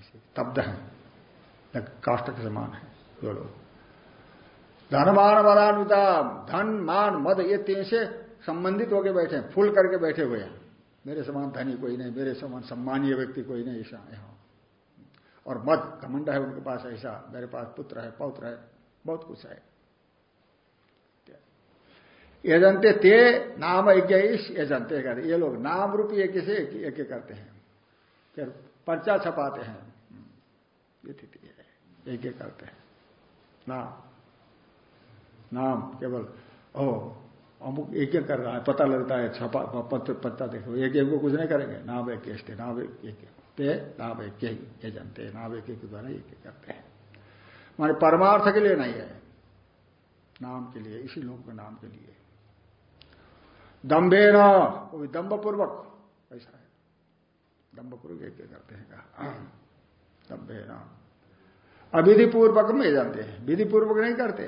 स्तब्ध है। काष्ट के समान है दो लोग। धनमान मदानुता धन, मान, मद, ये तीन से संबंधित होकर बैठे फूल करके बैठे हुए हैं। मेरे समान धनी कोई नहीं, मेरे समान सम्मानीय व्यक्ति कोई नहीं ऐसा यहाँ। और मद, घमंड है उनके पास ऐसा, मेरे पास पुत्र है, पौत्र है, बहुत कुछ है। यजंते ते नाम यज्ञ यजंते कहते ये लोग नाम रूपी यज्ञ से यज्ञ करते हैं। फिर पर्चा छपाते हैं। ये स्थिति है। यज्ञ करते हैं। नाम। नाम, केवल ओ अमुक एक एक कर रहा है, पता लगता है, छपा पत्र पत्ता देखो, एक एक को कुछ नहीं करेंगे। नाम एक के नाम एक ते नाम एक के ये जानते हैं नाम एक के द्वारा एक एक करते हैं। माने परमार्थ के लिए नहीं है। नाम के लिए, इसी लोक के नाम के लिए। दम्भे न वो भी दम्भ पूर्वक ऐसा है। दम्भ पूर्वक एक करते हैं, कहा दम्भे न अविधि पूर्वक में जानते हैं विधि पूर्वक नहीं करते।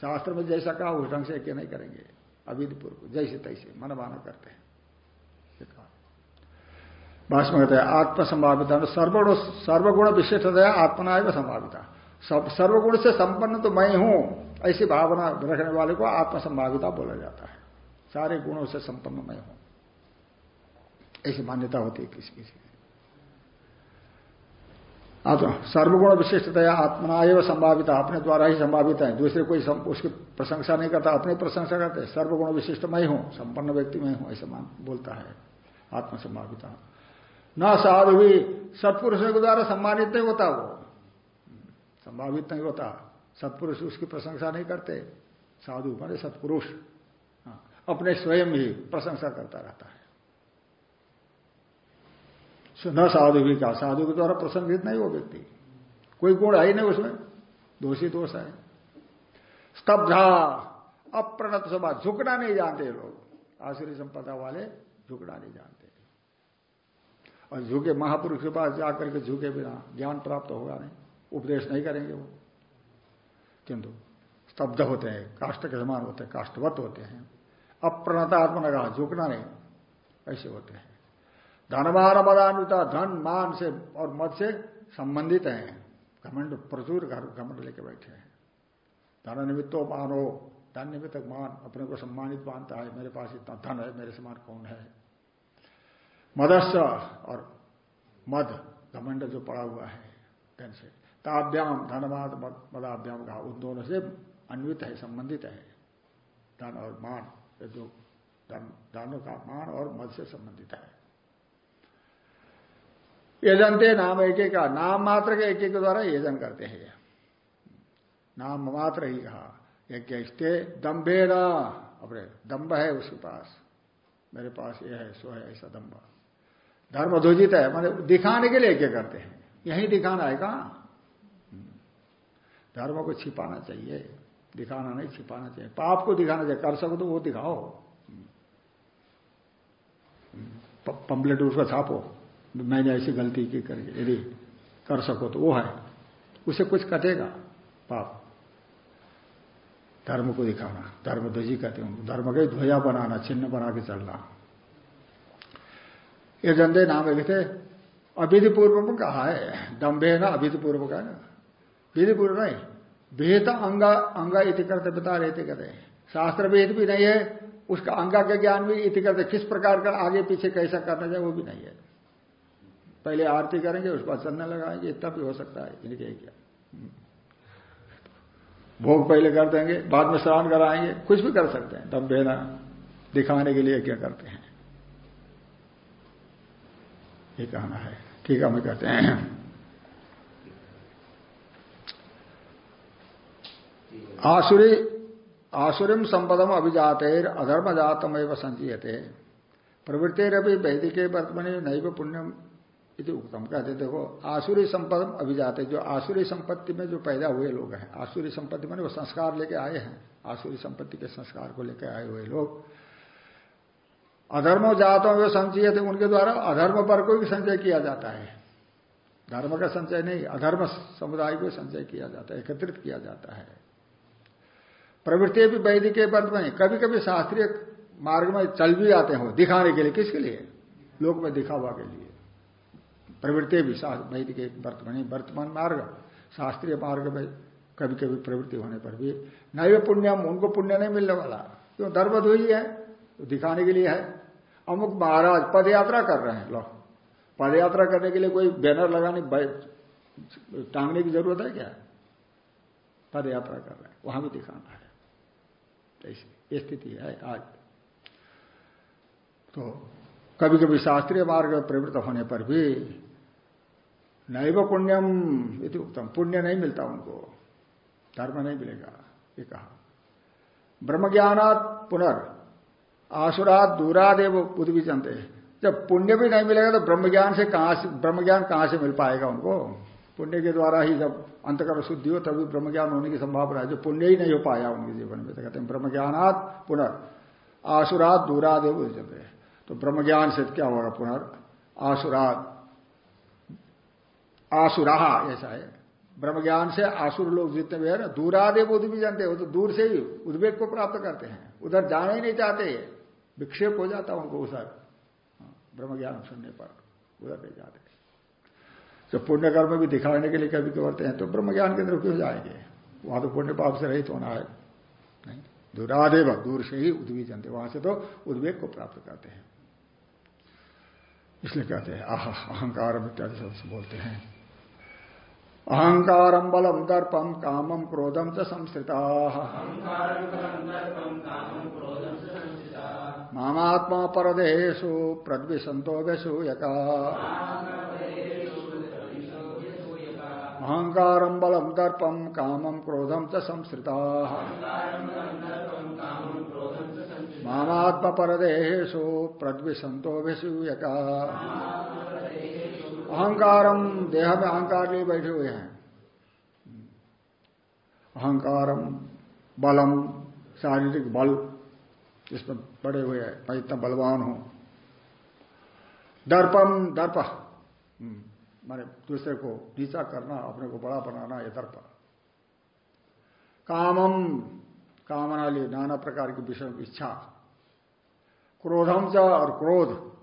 शास्त्र में जैसा कहा, उस ढंग से क्या नहीं करेंगे। अविधि पूर्व जैसे तैसे मन माना करते हैं। भाषण में कहते हैं, आत्मसंभाविता सर्वगुण सर्वगुण विशिष्टतया आत्मना एवं संभाविता। सब, सर्वगुण से संपन्न तो मैं हूँ, ऐसी भावना रखने वाले को आत्मसंभाविता बोला जाता है। सारे गुणों से संपन्न मैं हूँ। ऐसी मान्यता होती है किसी किसी सर्वगुण विशिष्टतया आत्मना एवं संभावित अपने द्वारा ही संभावित है। दूसरे कोई उसकी प्रशंसा नहीं करता अपनी प्रशंसा करते सर्वगुण विशिष्ट मैं हूँ संपन्न व्यक्ति में हूँ ऐसा मान बोलता है। आत्मसंभाविता न साधु भी सत्पुरुषों के द्वारा सम्मानित नहीं होता वो। संभावित नहीं होता। सत्पुरुष उसकी प्रशंसा नहीं करते। साधु माने सत्पुरुष। हाँ, अपने स्वयं ही प्रशंसा करता रहता है। न साधु भी कहा साधु के द्वारा प्रसंगित नहीं वो व्यक्ति। कोई गुण है ही नहीं उसमें। दोषी दोष है। स्तब्धा, अप्रणत सभा झुकना नहीं जानते लोग। आश्री संपदा वाले झुकना नहीं जानते। और झुके, महापुरुष के पास जाकर के झुके बिना ज्ञान प्राप्त होगा नहीं। उपदेश नहीं करेंगे वो। किंतु स्तब्ध होते हैं, काष्ट के समान होते हैं, काष्टवत होते हैं। अप्रणता आत्मा कहा झुकना नहीं। ऐसे होते हैं। धनवान मदानुता धन, मान से और मद से संबंधित हैं। घमंड, प्रचुर घमंड लेके बैठे हैं। धन निमित्तो मानो धन निमित्त मान, अपने को सम्मानित मानता है, मेरे पास इतना धन है, मेरे समान कौन है? मदस्य और मद, घमंड जो पड़ा हुआ है, धन से। ताभ्याम धनवाद मदाभ्याम का उन दोनों से अन्वित है, संबंधित है। धन और मान जो धन दानों का मान और मद से संबंधित है। यजनते नाम एक का नाम मात्र के एक के द्वारा यजन करते हैं यह नाम मात्र ही कहा। यज्ञ दम्भे न अपने दम्भ है उसके पास। मेरे पास यह है, सो है, ऐसा दम्भ। धर्म ध्वजित है मैंने दिखाने के लिए यज्ञ करते हैं। यही दिखाना है कहा? धर्म को छिपाना चाहिए। दिखाना नहीं, छिपाना चाहिए। पाप को दिखाना चाहिए। कर सको तो वो दिखाओ। पंपलेट उसका छापो। मैंने ऐसी गलती की करके यदि कर सको तो वो है। उसे कुछ कटेगा, पाप। धर्म को दिखाना, धर्म ध्वजी कहते हैं धर्म का ध्वजा बनाना, चिन्ह बना के चलना। ये जंदे नाम थे अविधि पूर्व कहा है दम्भे ना अविधि पूर्व का ना? विधि पूर्व नहीं, भेद अंगा अंगा इति करते बता रहे थे कहते शास्त्र भेद भी नहीं है, उसका अंगा के ज्ञान भी इति करते किस प्रकार का आगे पीछे कैसा करना चाहिए वो भी नहीं है। पहले आरती करेंगे, उसके बाद चलने लगाएँगे, इतना भी हो सकता है। इनके क्या? भोग पहले कर देंगे, बाद में स्नान कराएँगे, कुछ भी कर सकते हैं। दम बेना दिखाने के लिए क्या करते हैं। ये कहना है। ठीक है मैं कहते हैं। आसुरी, आसुरीम संपदम अभिजातेर अधर्म जातम एवं संचीयते। प्रवृत्तिरपि वैदिक वर्तमान नैव पुण्यम इति उत्तम कहते देखो, आसुरी संपद अभिजाते। जो आसुरी संपत्ति में जो पैदा हुए लोग हैं, आसुरी संपत्ति में वो संस्कार लेके आए हैं। आसुरी संपत्ति के संस्कार को लेकर आए हुए लोग। अधर्म जातों में संचय थे, उनके द्वारा अधर्म पर को भी संचय किया जाता है। धर्म का संचय नहीं, अधर्म समुदाय को संचय किया जाता है, एकत्रित किया जाता है। प्रवृत्ति भी वैदिक वर्त में कभी कभी शास्त्रीय मार्ग में चल भी जाते हैं दिखाने के लिए, किसके लिए? लोक में दिखावा के लिए। प्रवृत्ति भी वैदिक वर्तमान वर्तमान मार्ग, शास्त्रीय मार्ग में कभी कभी प्रवृत्ति होने पर भी। नैव पुण्यम, उनको पुण्य नहीं मिलने वाला। क्यों? धर्म हुई है तो दिखाने के लिए है। अमुक महाराज पद यात्रा कर रहे हैं लोग पद यात्रा करने के लिए कोई बैनर लगाने टांगने की ज़रूरत है क्या? पद यात्रा कर रहे हैं, वहाँ भी दिखाना है। ऐसी स्थिति है आज। तो कभी कभी शास्त्रीय मार्ग प्रवृत्त होने पर भी नैव पुण्यम यदि उत्तम पुण्य नहीं मिलता उनको। धर्म नहीं मिलेगा, ये कहा। ब्रह्म ज्ञानात पुनर्, आसुरात दूरादेव बुद्ध भी जानते जब पुण्य भी नहीं मिलेगा तो ब्रह्म ज्ञान से कहाँ से ब्रह्म ज्ञान कहाँ से मिल पाएगा उनको? पुण्य के द्वारा ही जब अंतकर शुद्धि हो, तभी ब्रह्म ज्ञान होने की संभावना है। जो पुण्य ही नहीं हो पाया उनके जीवन में तो कहते हैं ब्रह्म ज्ञानात पुनर्, आसुरात दूरादेव बुद्ध जानते तो ब्रह्म ज्ञान से क्या होगा पुनर्? आसुरात आसुराहा ऐसा है। ब्रह्म ज्ञान से आसुर लोग जितने भी है ना दूरादे बुद्ध भी जानते हो तो दूर से ही उद्वेग को प्राप्त करते हैं। उधर जाना ही नहीं चाहते। विक्षेप हो जाता उनको उधर हाँ, ब्रह्म ज्ञान सुनने पर उधर नहीं जाते। जब पुण्य कर्म भी दिखाने के लिए कभी करते हैं तो ब्रह्म ज्ञान के अंदर क्यों जाएँगे? वहाँ तो पुण्य पाप से रहित होना है। नहीं दूरादेव दूर से ही उद्वी जानते वहाँ से तो उद्वेग को प्राप्त करते हैं। इसलिए कहते हैं आह अहंकार इत्यादि सबसे बोलते हैं। अहंकारम बलम दर्पम कामम क्रोधम च संस्थिता। मामात्मा परदेशु प्रद्विशंतो व्यसूयका अहंकारम बलम दर्पम कामम क्रोधम च संस्थिता। मामात्मा परदेशु प्रद्विशंतो व्यसूयका अहंकारम, देह में अहंकार लिए बैठे हुए हैं। अहंकारम, बलम, शारीरिक बल, इसमें पड़े हुए हैं। मैं इतना बलवान हूँ। दर्पम, दर्प। माने दूसरे को नीचा करना, अपने को बड़ा बनाना यह दर्प। कामम, कामना लिए नाना प्रकार की विषय, इच्छा। क्रोधम च और क्रोध।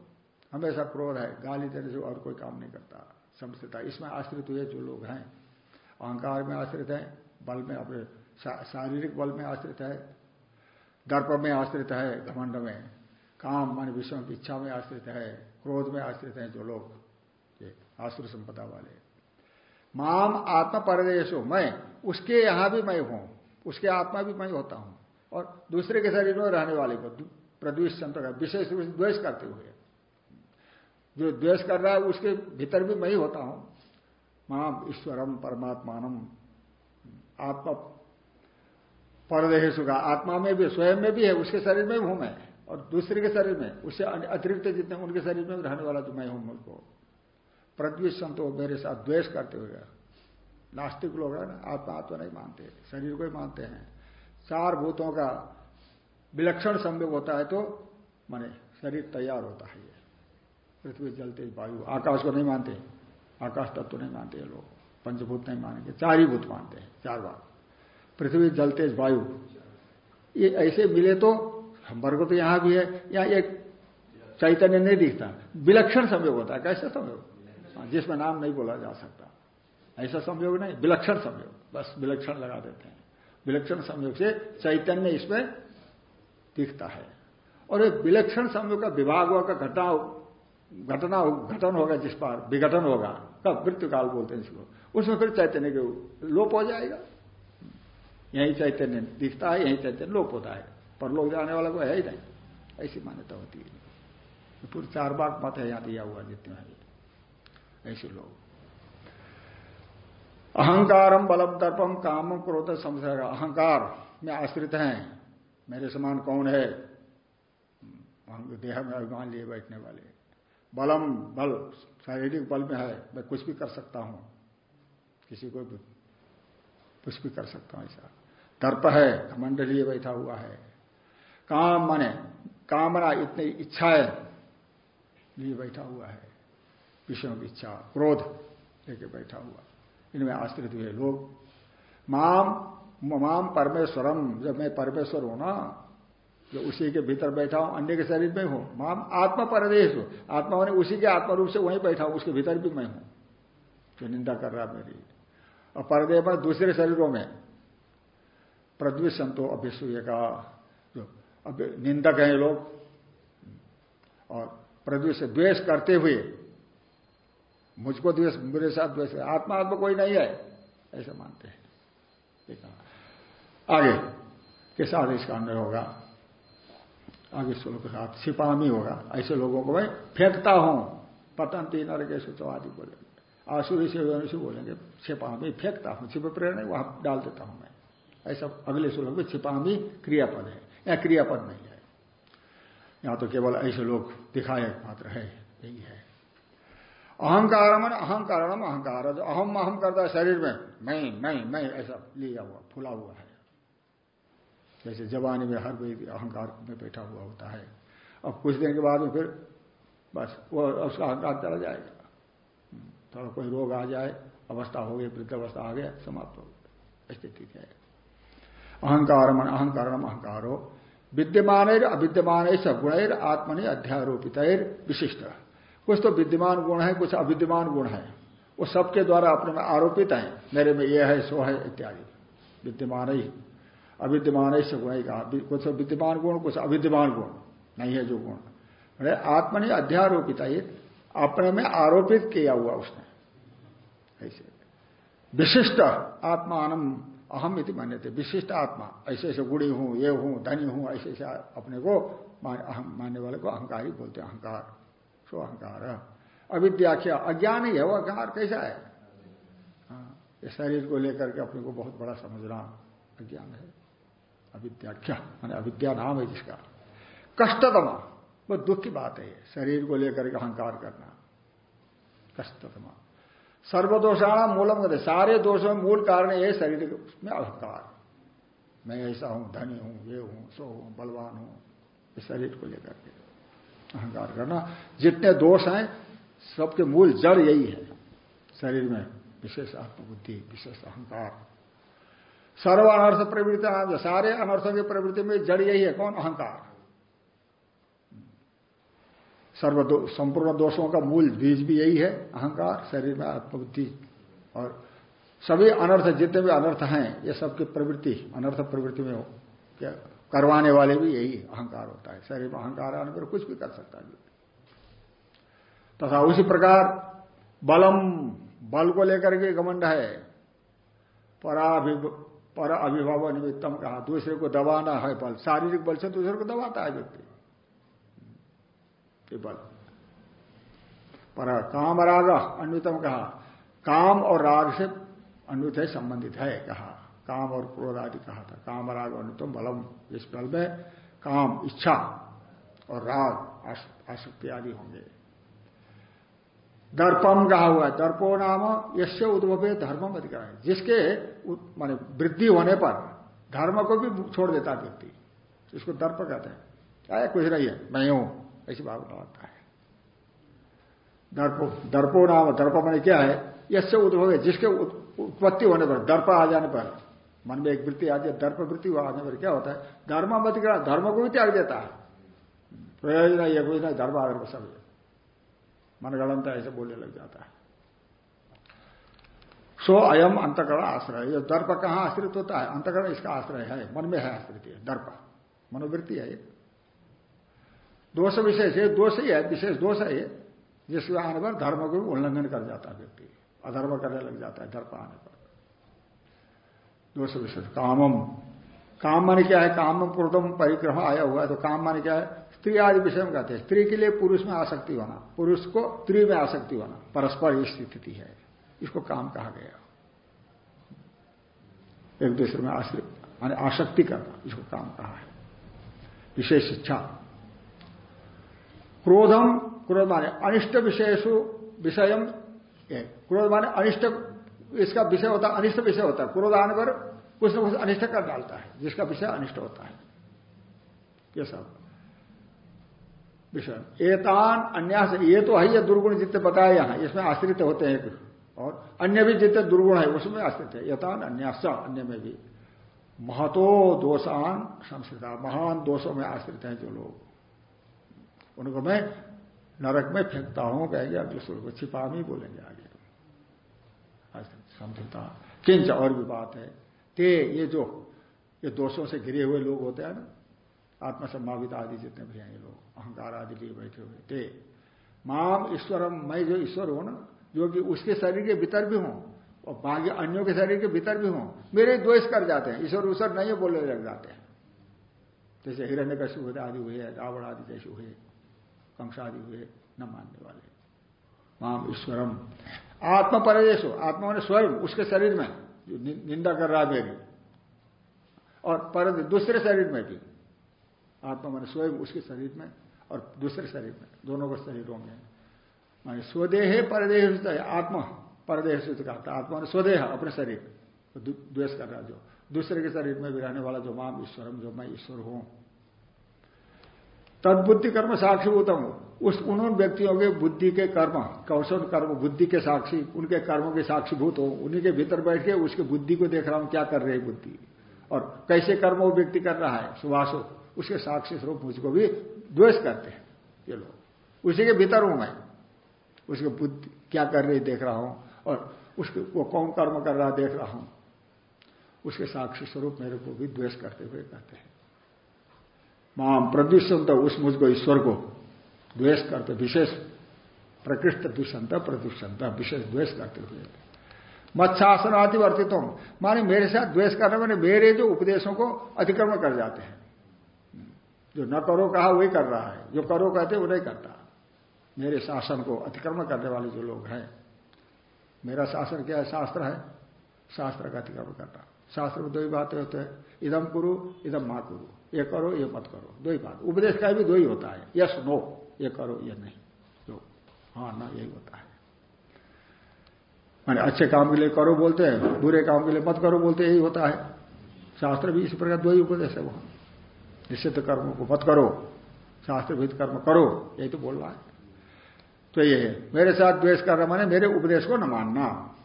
हमेशा क्रोध है, गाली देने से और कोई काम नहीं करता, समझता इसमें आश्रित हुए जो लोग हैं, अहंकार में आश्रित है, बल में अपने शारीरिक बल में आश्रित है, दर्प में आश्रित है, घमंड में, काम मान विषयों की इच्छा में आश्रित है, क्रोध में आश्रित है जो लोग, ये आश्रित संपदा वाले। माम आत्मा परदेश हो मैं, उसके यहाँ भी मैं हूँ, उसके आत्मा भी मैं होता हूँ, और दूसरे के शरीर में रहने वाले को संपर्क विशेष रूप से द्वेष करते हुए जो द्वेष कर रहा है, उसके भीतर भी मैं ही होता हूँ। माँ ईश्वरम परमात्मानम। आत्मा परदेह सुखा आत्मा में भी, स्वयं में भी है, उसके शरीर में भी हूँ मैं, और दूसरे के शरीर में उससे अतिरिक्त जितने उनके शरीर में रहने वाला जो मैं हूँ मुझको। प्रद्विश संतो मेरे साथ द्वेष करते हुए, नास्तिक लोग है ना, आत्मा तो नहीं मानते, शरीर को ही मानते हैं। चार भूतों का विलक्षण संयोग होता है तो माने शरीर तैयार होता है पृथ्वी जल तेज वायु आकाश को नहीं मानते। आकाश तत्व नहीं मानते लोग। पंचभूत नहीं मानेंगे चार ही भूत मानते हैं चार बार पृथ्वी जल तेज वायु। ये ऐसे मिले तो वर्ग तो यहाँ भी है यहाँ एक चैतन्य नहीं दिखता। विलक्षण संयोग होता है कैसा संयोग? हाँ, जिसमें नाम नहीं बोला जा सकता। ऐसा संयोग नहीं विलक्षण संयोग। बस विलक्षण लगा देते हैं। विलक्षण संयोग से चैतन्य इसमें दिखता है। और एक विलक्षण संयोग का विभाग हुआ का घटना घटना घटन होगा जिस पर, विघटन होगा कब मृत्यु काल बोलते हैं इसको। उसमें फिर चैतन्य के लोप हो जाएगा। यही चैतन्य दिखता है, यही चैतन्य लोप होता है। पर लोग जाने वाला को है ही नहीं। ऐसी मान्यता होती है। पूरे चार बार मत है यहाँ दिया हुआ जितने हैं। ऐसे लोग। अहंकारम बलम दर्पम काम क्रोध समझेगा अहंकार में आश्रित हैं। मेरे समान कौन है? देह में अभिमान लिए बैठने वाले बलम, बल, शारीरिक बल में है, मैं कुछ भी कर सकता हूँ। किसी को भी, कुछ भी कर सकता हूँ ऐसा। दर्प है घमंड लिए बैठा हुआ है। काम माने, कामना इतनी इच्छा है लिए बैठा हुआ है। विषयों की इच्छा, क्रोध लेके बैठा हुआ। इनमें आश्रित हुए लोग। माम माम परमेश्वरम, जब मैं परमेश्वर हूँ ना जो उसी के भीतर बैठा हूँ, अन्य के शरीर में हूँ। माम आत्मा परदेश हो। आत्मा मैंने उसी के आत्मा रूप से वहीं बैठा हूँ, उसके भीतर भी मैं हूँ। जो निंदा कर रहा मेरी। और परदे पर दूसरे शरीरों में प्रद्विशंतो अभ्यसूय का जो निंदक हैं लोग, और प्रद्वेश द्वेष करते हुए मुझको द्वेष, मेरे साथ द्वेष आत्मा आत्मा कोई नहीं है, ऐसा मानते हैं। आगे किस आदेश का अन्वय होगा। आगे श्लोक के साथ छिपामी होगा। ऐसे लोगों को मैं फेंकता हूँ। पतन तीन और कैसे आदि बोलेंगे। आसुरी से बोलेंगे छिपामी फेंकता हूँ। छिपे प्रेरणा वहाँ डाल देता हूँ मैं। ऐसा अगले श्लोक में छिपामी क्रियापद है। या क्रियापद नहीं है। यहाँ तो केवल ऐसे लोग दिखाए मात्र है यही है। अहंकार मन अहंकारणम अहंकार। जो अहम अहम करता है शरीर में, मैं मैं मैं, ऐसा लिया हुआ, फूला हुआ है। जैसे जवानी में हर व्यक्ति अहंकार में बैठा हुआ होता है। अब कुछ दिन के बाद में फिर बस वो उसका अहंकार चला जाएगा। थोड़ा कोई रोग आ जाए, अवस्था हो गई, वृद्ध अवस्था आ गया, समाप्त हो गया, स्थिति है? अहंकार मन अहंकार अहंकारो विद्यमान अविद्यमान गुण आत्मनि अध्यारोपित विशिष्ट। कुछ तो विद्यमान गुण है, कुछ अविद्यमान गुण है। वो सबके द्वारा अपने में आरोपित है, मेरे में ये है, सो है, इत्यादि। विद्यमान ही। अविद्यमान से गुण ही कहा कुछ विद्यमान गुण कुछ अविद्यमान गुण। नहीं है जो गुण। आत्मनि अध्यारोपित अपने में आरोपित किया हुआ उसने। ऐसे। विशिष्ट आत्मान अहम इति मान्य थे विशिष्ट आत्मा ऐसे ऐसे गुड़ी हूँ ये हूँ धनी हूँ ऐसे ऐसे अपने को अहम मानने वाले को अहंकार ही बोलते अहंकार। सो अहंकार। अविद्याख्या अज्ञान ही है वो अहंकार कैसा है? हाँ, शरीर को लेकर के अपने को बहुत बड़ा समझना अज्ञान है। अविद्याख्या मान अविद्या नाम है जिसका। कष्टतमा। वो दुख की बात है। शरीर को लेकर के अहंकार करना। कष्टतमा। सर्वदोषाण मूलम कहते सारे दोषों में मूल कारण ये शरीर में अहंकार। मैं ऐसा हूँ, धनी हूँ, ये हूँ, सो हूँ, बलवान हूँ। इस शरीर को लेकर के अहंकार करना। जितने दोष हैं, सबके मूल जड़ यही है। शरीर में विशेष आत्मबुद्धि, विशेष अहंकार। सर्व अनर्थ प्रवृत्ति सारे अनर्थों की प्रवृत्ति में जड़ यही है कौन? अहंकार। सर्व दो, संपूर्ण दोषों का मूल बीज भी यही है अहंकार शरीर में आत्मबुद्धि। और सभी अनर्थ जितने भी अनर्थ हैं ये सबकी प्रवृत्ति अनर्थ प्रवृत्ति में हो। क्या? करवाने वाले भी यही अहंकार होता है। शरीर में अहंकार आने पर कुछ भी कर सकता है। तथा उसी प्रकार बलम बल को लेकर के घमंड है पर अभिभाव निमित्तम कहा, दूसरे को दबाना है बल। शारीरिक बल से दूसरे को दबाता है व्यक्ति। बल। पर काम राग, अन्वितम कहा, काम और राग से अन्वित संबंधित है, कहा। काम और क्रोध आदि कहा था। काम, राग अनुतम बलम, इस बल में काम, इच्छा और राग आसक्ति आदि होंगे। दर्पम कहा हुआ है। दर्पो नाम यश उद्भव धर्मम अधिकार है। जिसके माने वृद्धि होने पर धर्म को भी छोड़ देता व्यक्ति इसको दर्प कहते हैं। क्या कुछ नहीं है। मैं हूँ। ऐसी भावना आता है। दर्पो दर्पो नाम, दर्प मैंने क्या है? यश उद्भव है जिसके उत्पत्ति होने पर, दर्प आ जाने पर। मन में एक वृत्ति आ जाए दर्प वृत्ति आने पर क्या होता है? धर्म मत धर्म को भी त्याग देता है। प्रयोजन ये कुछ नहीं। धर्म आगर सब मनगणनता ऐसे बोलने लग जाता है। सो अयम अंतकरण आश्रय। ये दर्प कहाँ आश्रित होता है? अंतकरण इसका आश्रय है, मन में है आश्रित है दर्प। मनोवृत्ति है ये। दोष विशेष है दोष ही है, विशेष दोष है ये। जिसके आने पर धर्म को उल्लंघन कर जाता है व्यक्ति। अधर्म करने लग जाता है, दर्प आने पर। दोष विशेष, कामम। काम माने क्या है? कामम क्रोधम परिक्रम आया हुआ है तो काम माने क्या है? स्त्री आदि विषय में कहते हैं। स्त्री के लिए पुरुष में आसक्ति होना, पुरुष को स्त्री में आसक्ति होना, परस्पर स्थिति है। इसको काम कहा गया। एक दूसरे में आश्रित माने आसक्ति करना, इसको काम कहा है। विशेष इच्छा। क्रोधम, क्रोध माने अनिष्ट विषयसु विषय क्रोध माने अनिष्ट, इसका विषय होता है अनिष्ट विषय होता है। क्रोध आने पर कुछ न कुछ अनिष्ट कर डालता है, जिसका विषय अनिष्ट होता है। ये सब। विषय। एतान अन्यास ये तो है, ये दुर्गुण जितने बताए यहाँ, इसमें आश्रित होते हैं और अन्य भी जितने दुर्गुण है, उसमें आश्रित है। यथान अन्य अन्य में भी। महतो दोषान संस्कृता। महान दोषों में आश्रित है जो लोग। उनको मैं नरक में फेंकता हूँ, कहेंगे अगले सुर को छिपा ही बोलेंगे आगे। समझता। किंच और भी बात है। ते, ये जो, ये दोषों से घिरे हुए लोग होते हैं ना आत्मसंभावित आदि जितने भी हैं ये लोग, अहंकार आदि लिए बैठे हुए ते माम ईश्वरम, मैं जो ईश्वर हूँ ना, जो कि उसके शरीर के भीतर भी हूँ, और बाकी अन्यों के शरीर के भीतर भी हूँ, मेरे द्वेष कर जाते हैं, ईश्वर ईश्वर नहीं बोलने लग जाते हैं। जैसे हिरण्य कश्यप होते आदि हुए, रावण आदि जैसे हुए, कंस आदि हुए, न मानने वाले। माम ईश्वरम। आत्मा परदेश हो, आत्मा ने स्वयं, उसके शरीर में, जो निंदा कर रहा है मेरी। और पर दूसरे शरीर में भी। आत्मा मैंने स्वयं उसके शरीर में और दूसरे शरीर में, दोनों के शरीरों में माने स्वदेह परदेह आत्मा, परदेह से आत्मा ने स्वदेह, अपने शरीर। द्वेष कर रहा जो। दूसरे के शरीर में भी रहने वाला जो माम ईश्वरम, जो मैं ईश्वर हूँ। तदबुद्धि कर्म साक्षीभूतम उस उन व्यक्तियों के बुद्धि के कर्म, कौशल कर्म, बुद्धि के साक्षी, उनके कर्मों के साक्षीभूत हो, उन्हीं के भीतर बैठ के उसके बुद्धि को देख रहा हूँ, क्या कर रही बुद्धि? और कैसे कर्म वो व्यक्ति कर रहा है सुभाषो उसके साक्षी स्वरूप मुझको भी द्वेष करते हैं, ये लोग। उसी के भीतर हूँ मैं। उसके बुद्धि क्या कर रही देख रहा हूँ और उसके, वो कौन कर्म कर रहा देख रहा हूँ। उसके साक्षी स्वरूप मेरे को भी द्वेष करते हुए कहते हैं। माम प्रदूषण तो उस मुझको ईश्वर को द्वेष करते, विशेष प्रकृष्ट दूषणत प्रदूषणत विशेष द्वेष करते हुए। मत्शासन आदि वर्तित माने मेरे साथ द्वेष करने, मैंने मेरे जो उपदेशों को अतिक्रमण कर जाते हैं। जो न करो कहा, वही कर रहा है। जो करो कहते, वो नहीं करता। मेरे शासन को अतिक्रमण करने वाले जो लोग हैं, मेरा शासन क्या है? शास्त्र है। शास्त्र का अतिक्रमण करना शास्त्र में दो ही बातें होते हैं। इदम कुरु इदम माँ कुरु। ये करो, ये मत करो। दो ही बात। उपदेश का भी दो ही होता है। Yes, no. ये करो, ये नहीं। हाँ ना, यही होता है। मैंने अच्छे काम के लिए करो बोलते हैं, बुरे काम के लिए मत करो बोलते यही होता है। शास्त्र भी इस प्रकार दो ही उपदेश है वहाँ। निश्चित कर्म को मत करो, शास्त्रविद कर्म करो, यही तो बोल रहा है। तो ये है। मेरे साथ द्वेष कर रहा मैंने मेरे उपदेश को न मानना।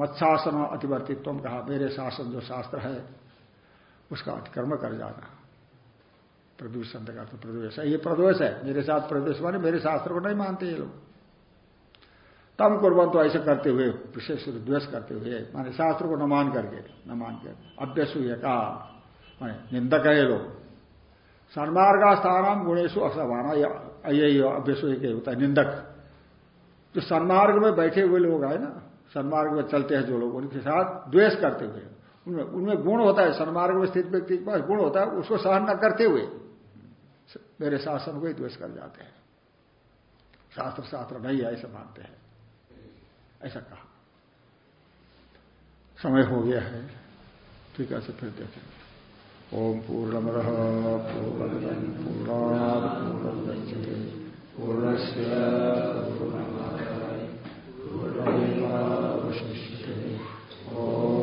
मत शासन अतिवर्तित्व कहा, मेरे शासन जो शास्त्र है, उसका अतिक्रम कर जाना। प्रदूषण का तो प्रदोष है, ये प्रदोष है। मेरे साथ प्रदोष माने मेरे शास्त्र को नहीं मानते ये लोग। तम कुर्बन तो ऐसे करते हुए, विशेष द्वेष करते हुए, माने शास्त्र को न मान करके, न मान कर हुए कहा माने निंदक है लोग। सन्मार्गा स्थान गुणेशु असमाना यही अभ्यस के होता है, निंदक। जो सन्मार्ग में बैठे हुए लोग आए ना, सन्मार्ग में चलते हैं जो लोग, उनके साथ द्वेष करते हुए, उनमें उनमें गुण होता है, सन्मार्ग में स्थित व्यक्ति के पास गुण होता है, उसको सहन न करते हुए, मेरे शासन को ही द्वेष कर जाते हैं। शास्त्र शास्त्र नहीं है, ऐसा मानते हैं। ऐसा कहा। समय हो गया है, ठीक है फिर देखेंगे ओम पूर्णम पूर्ण पूर्णस्य पूर्णमाय पूर्णमेवावशिष्यते ओम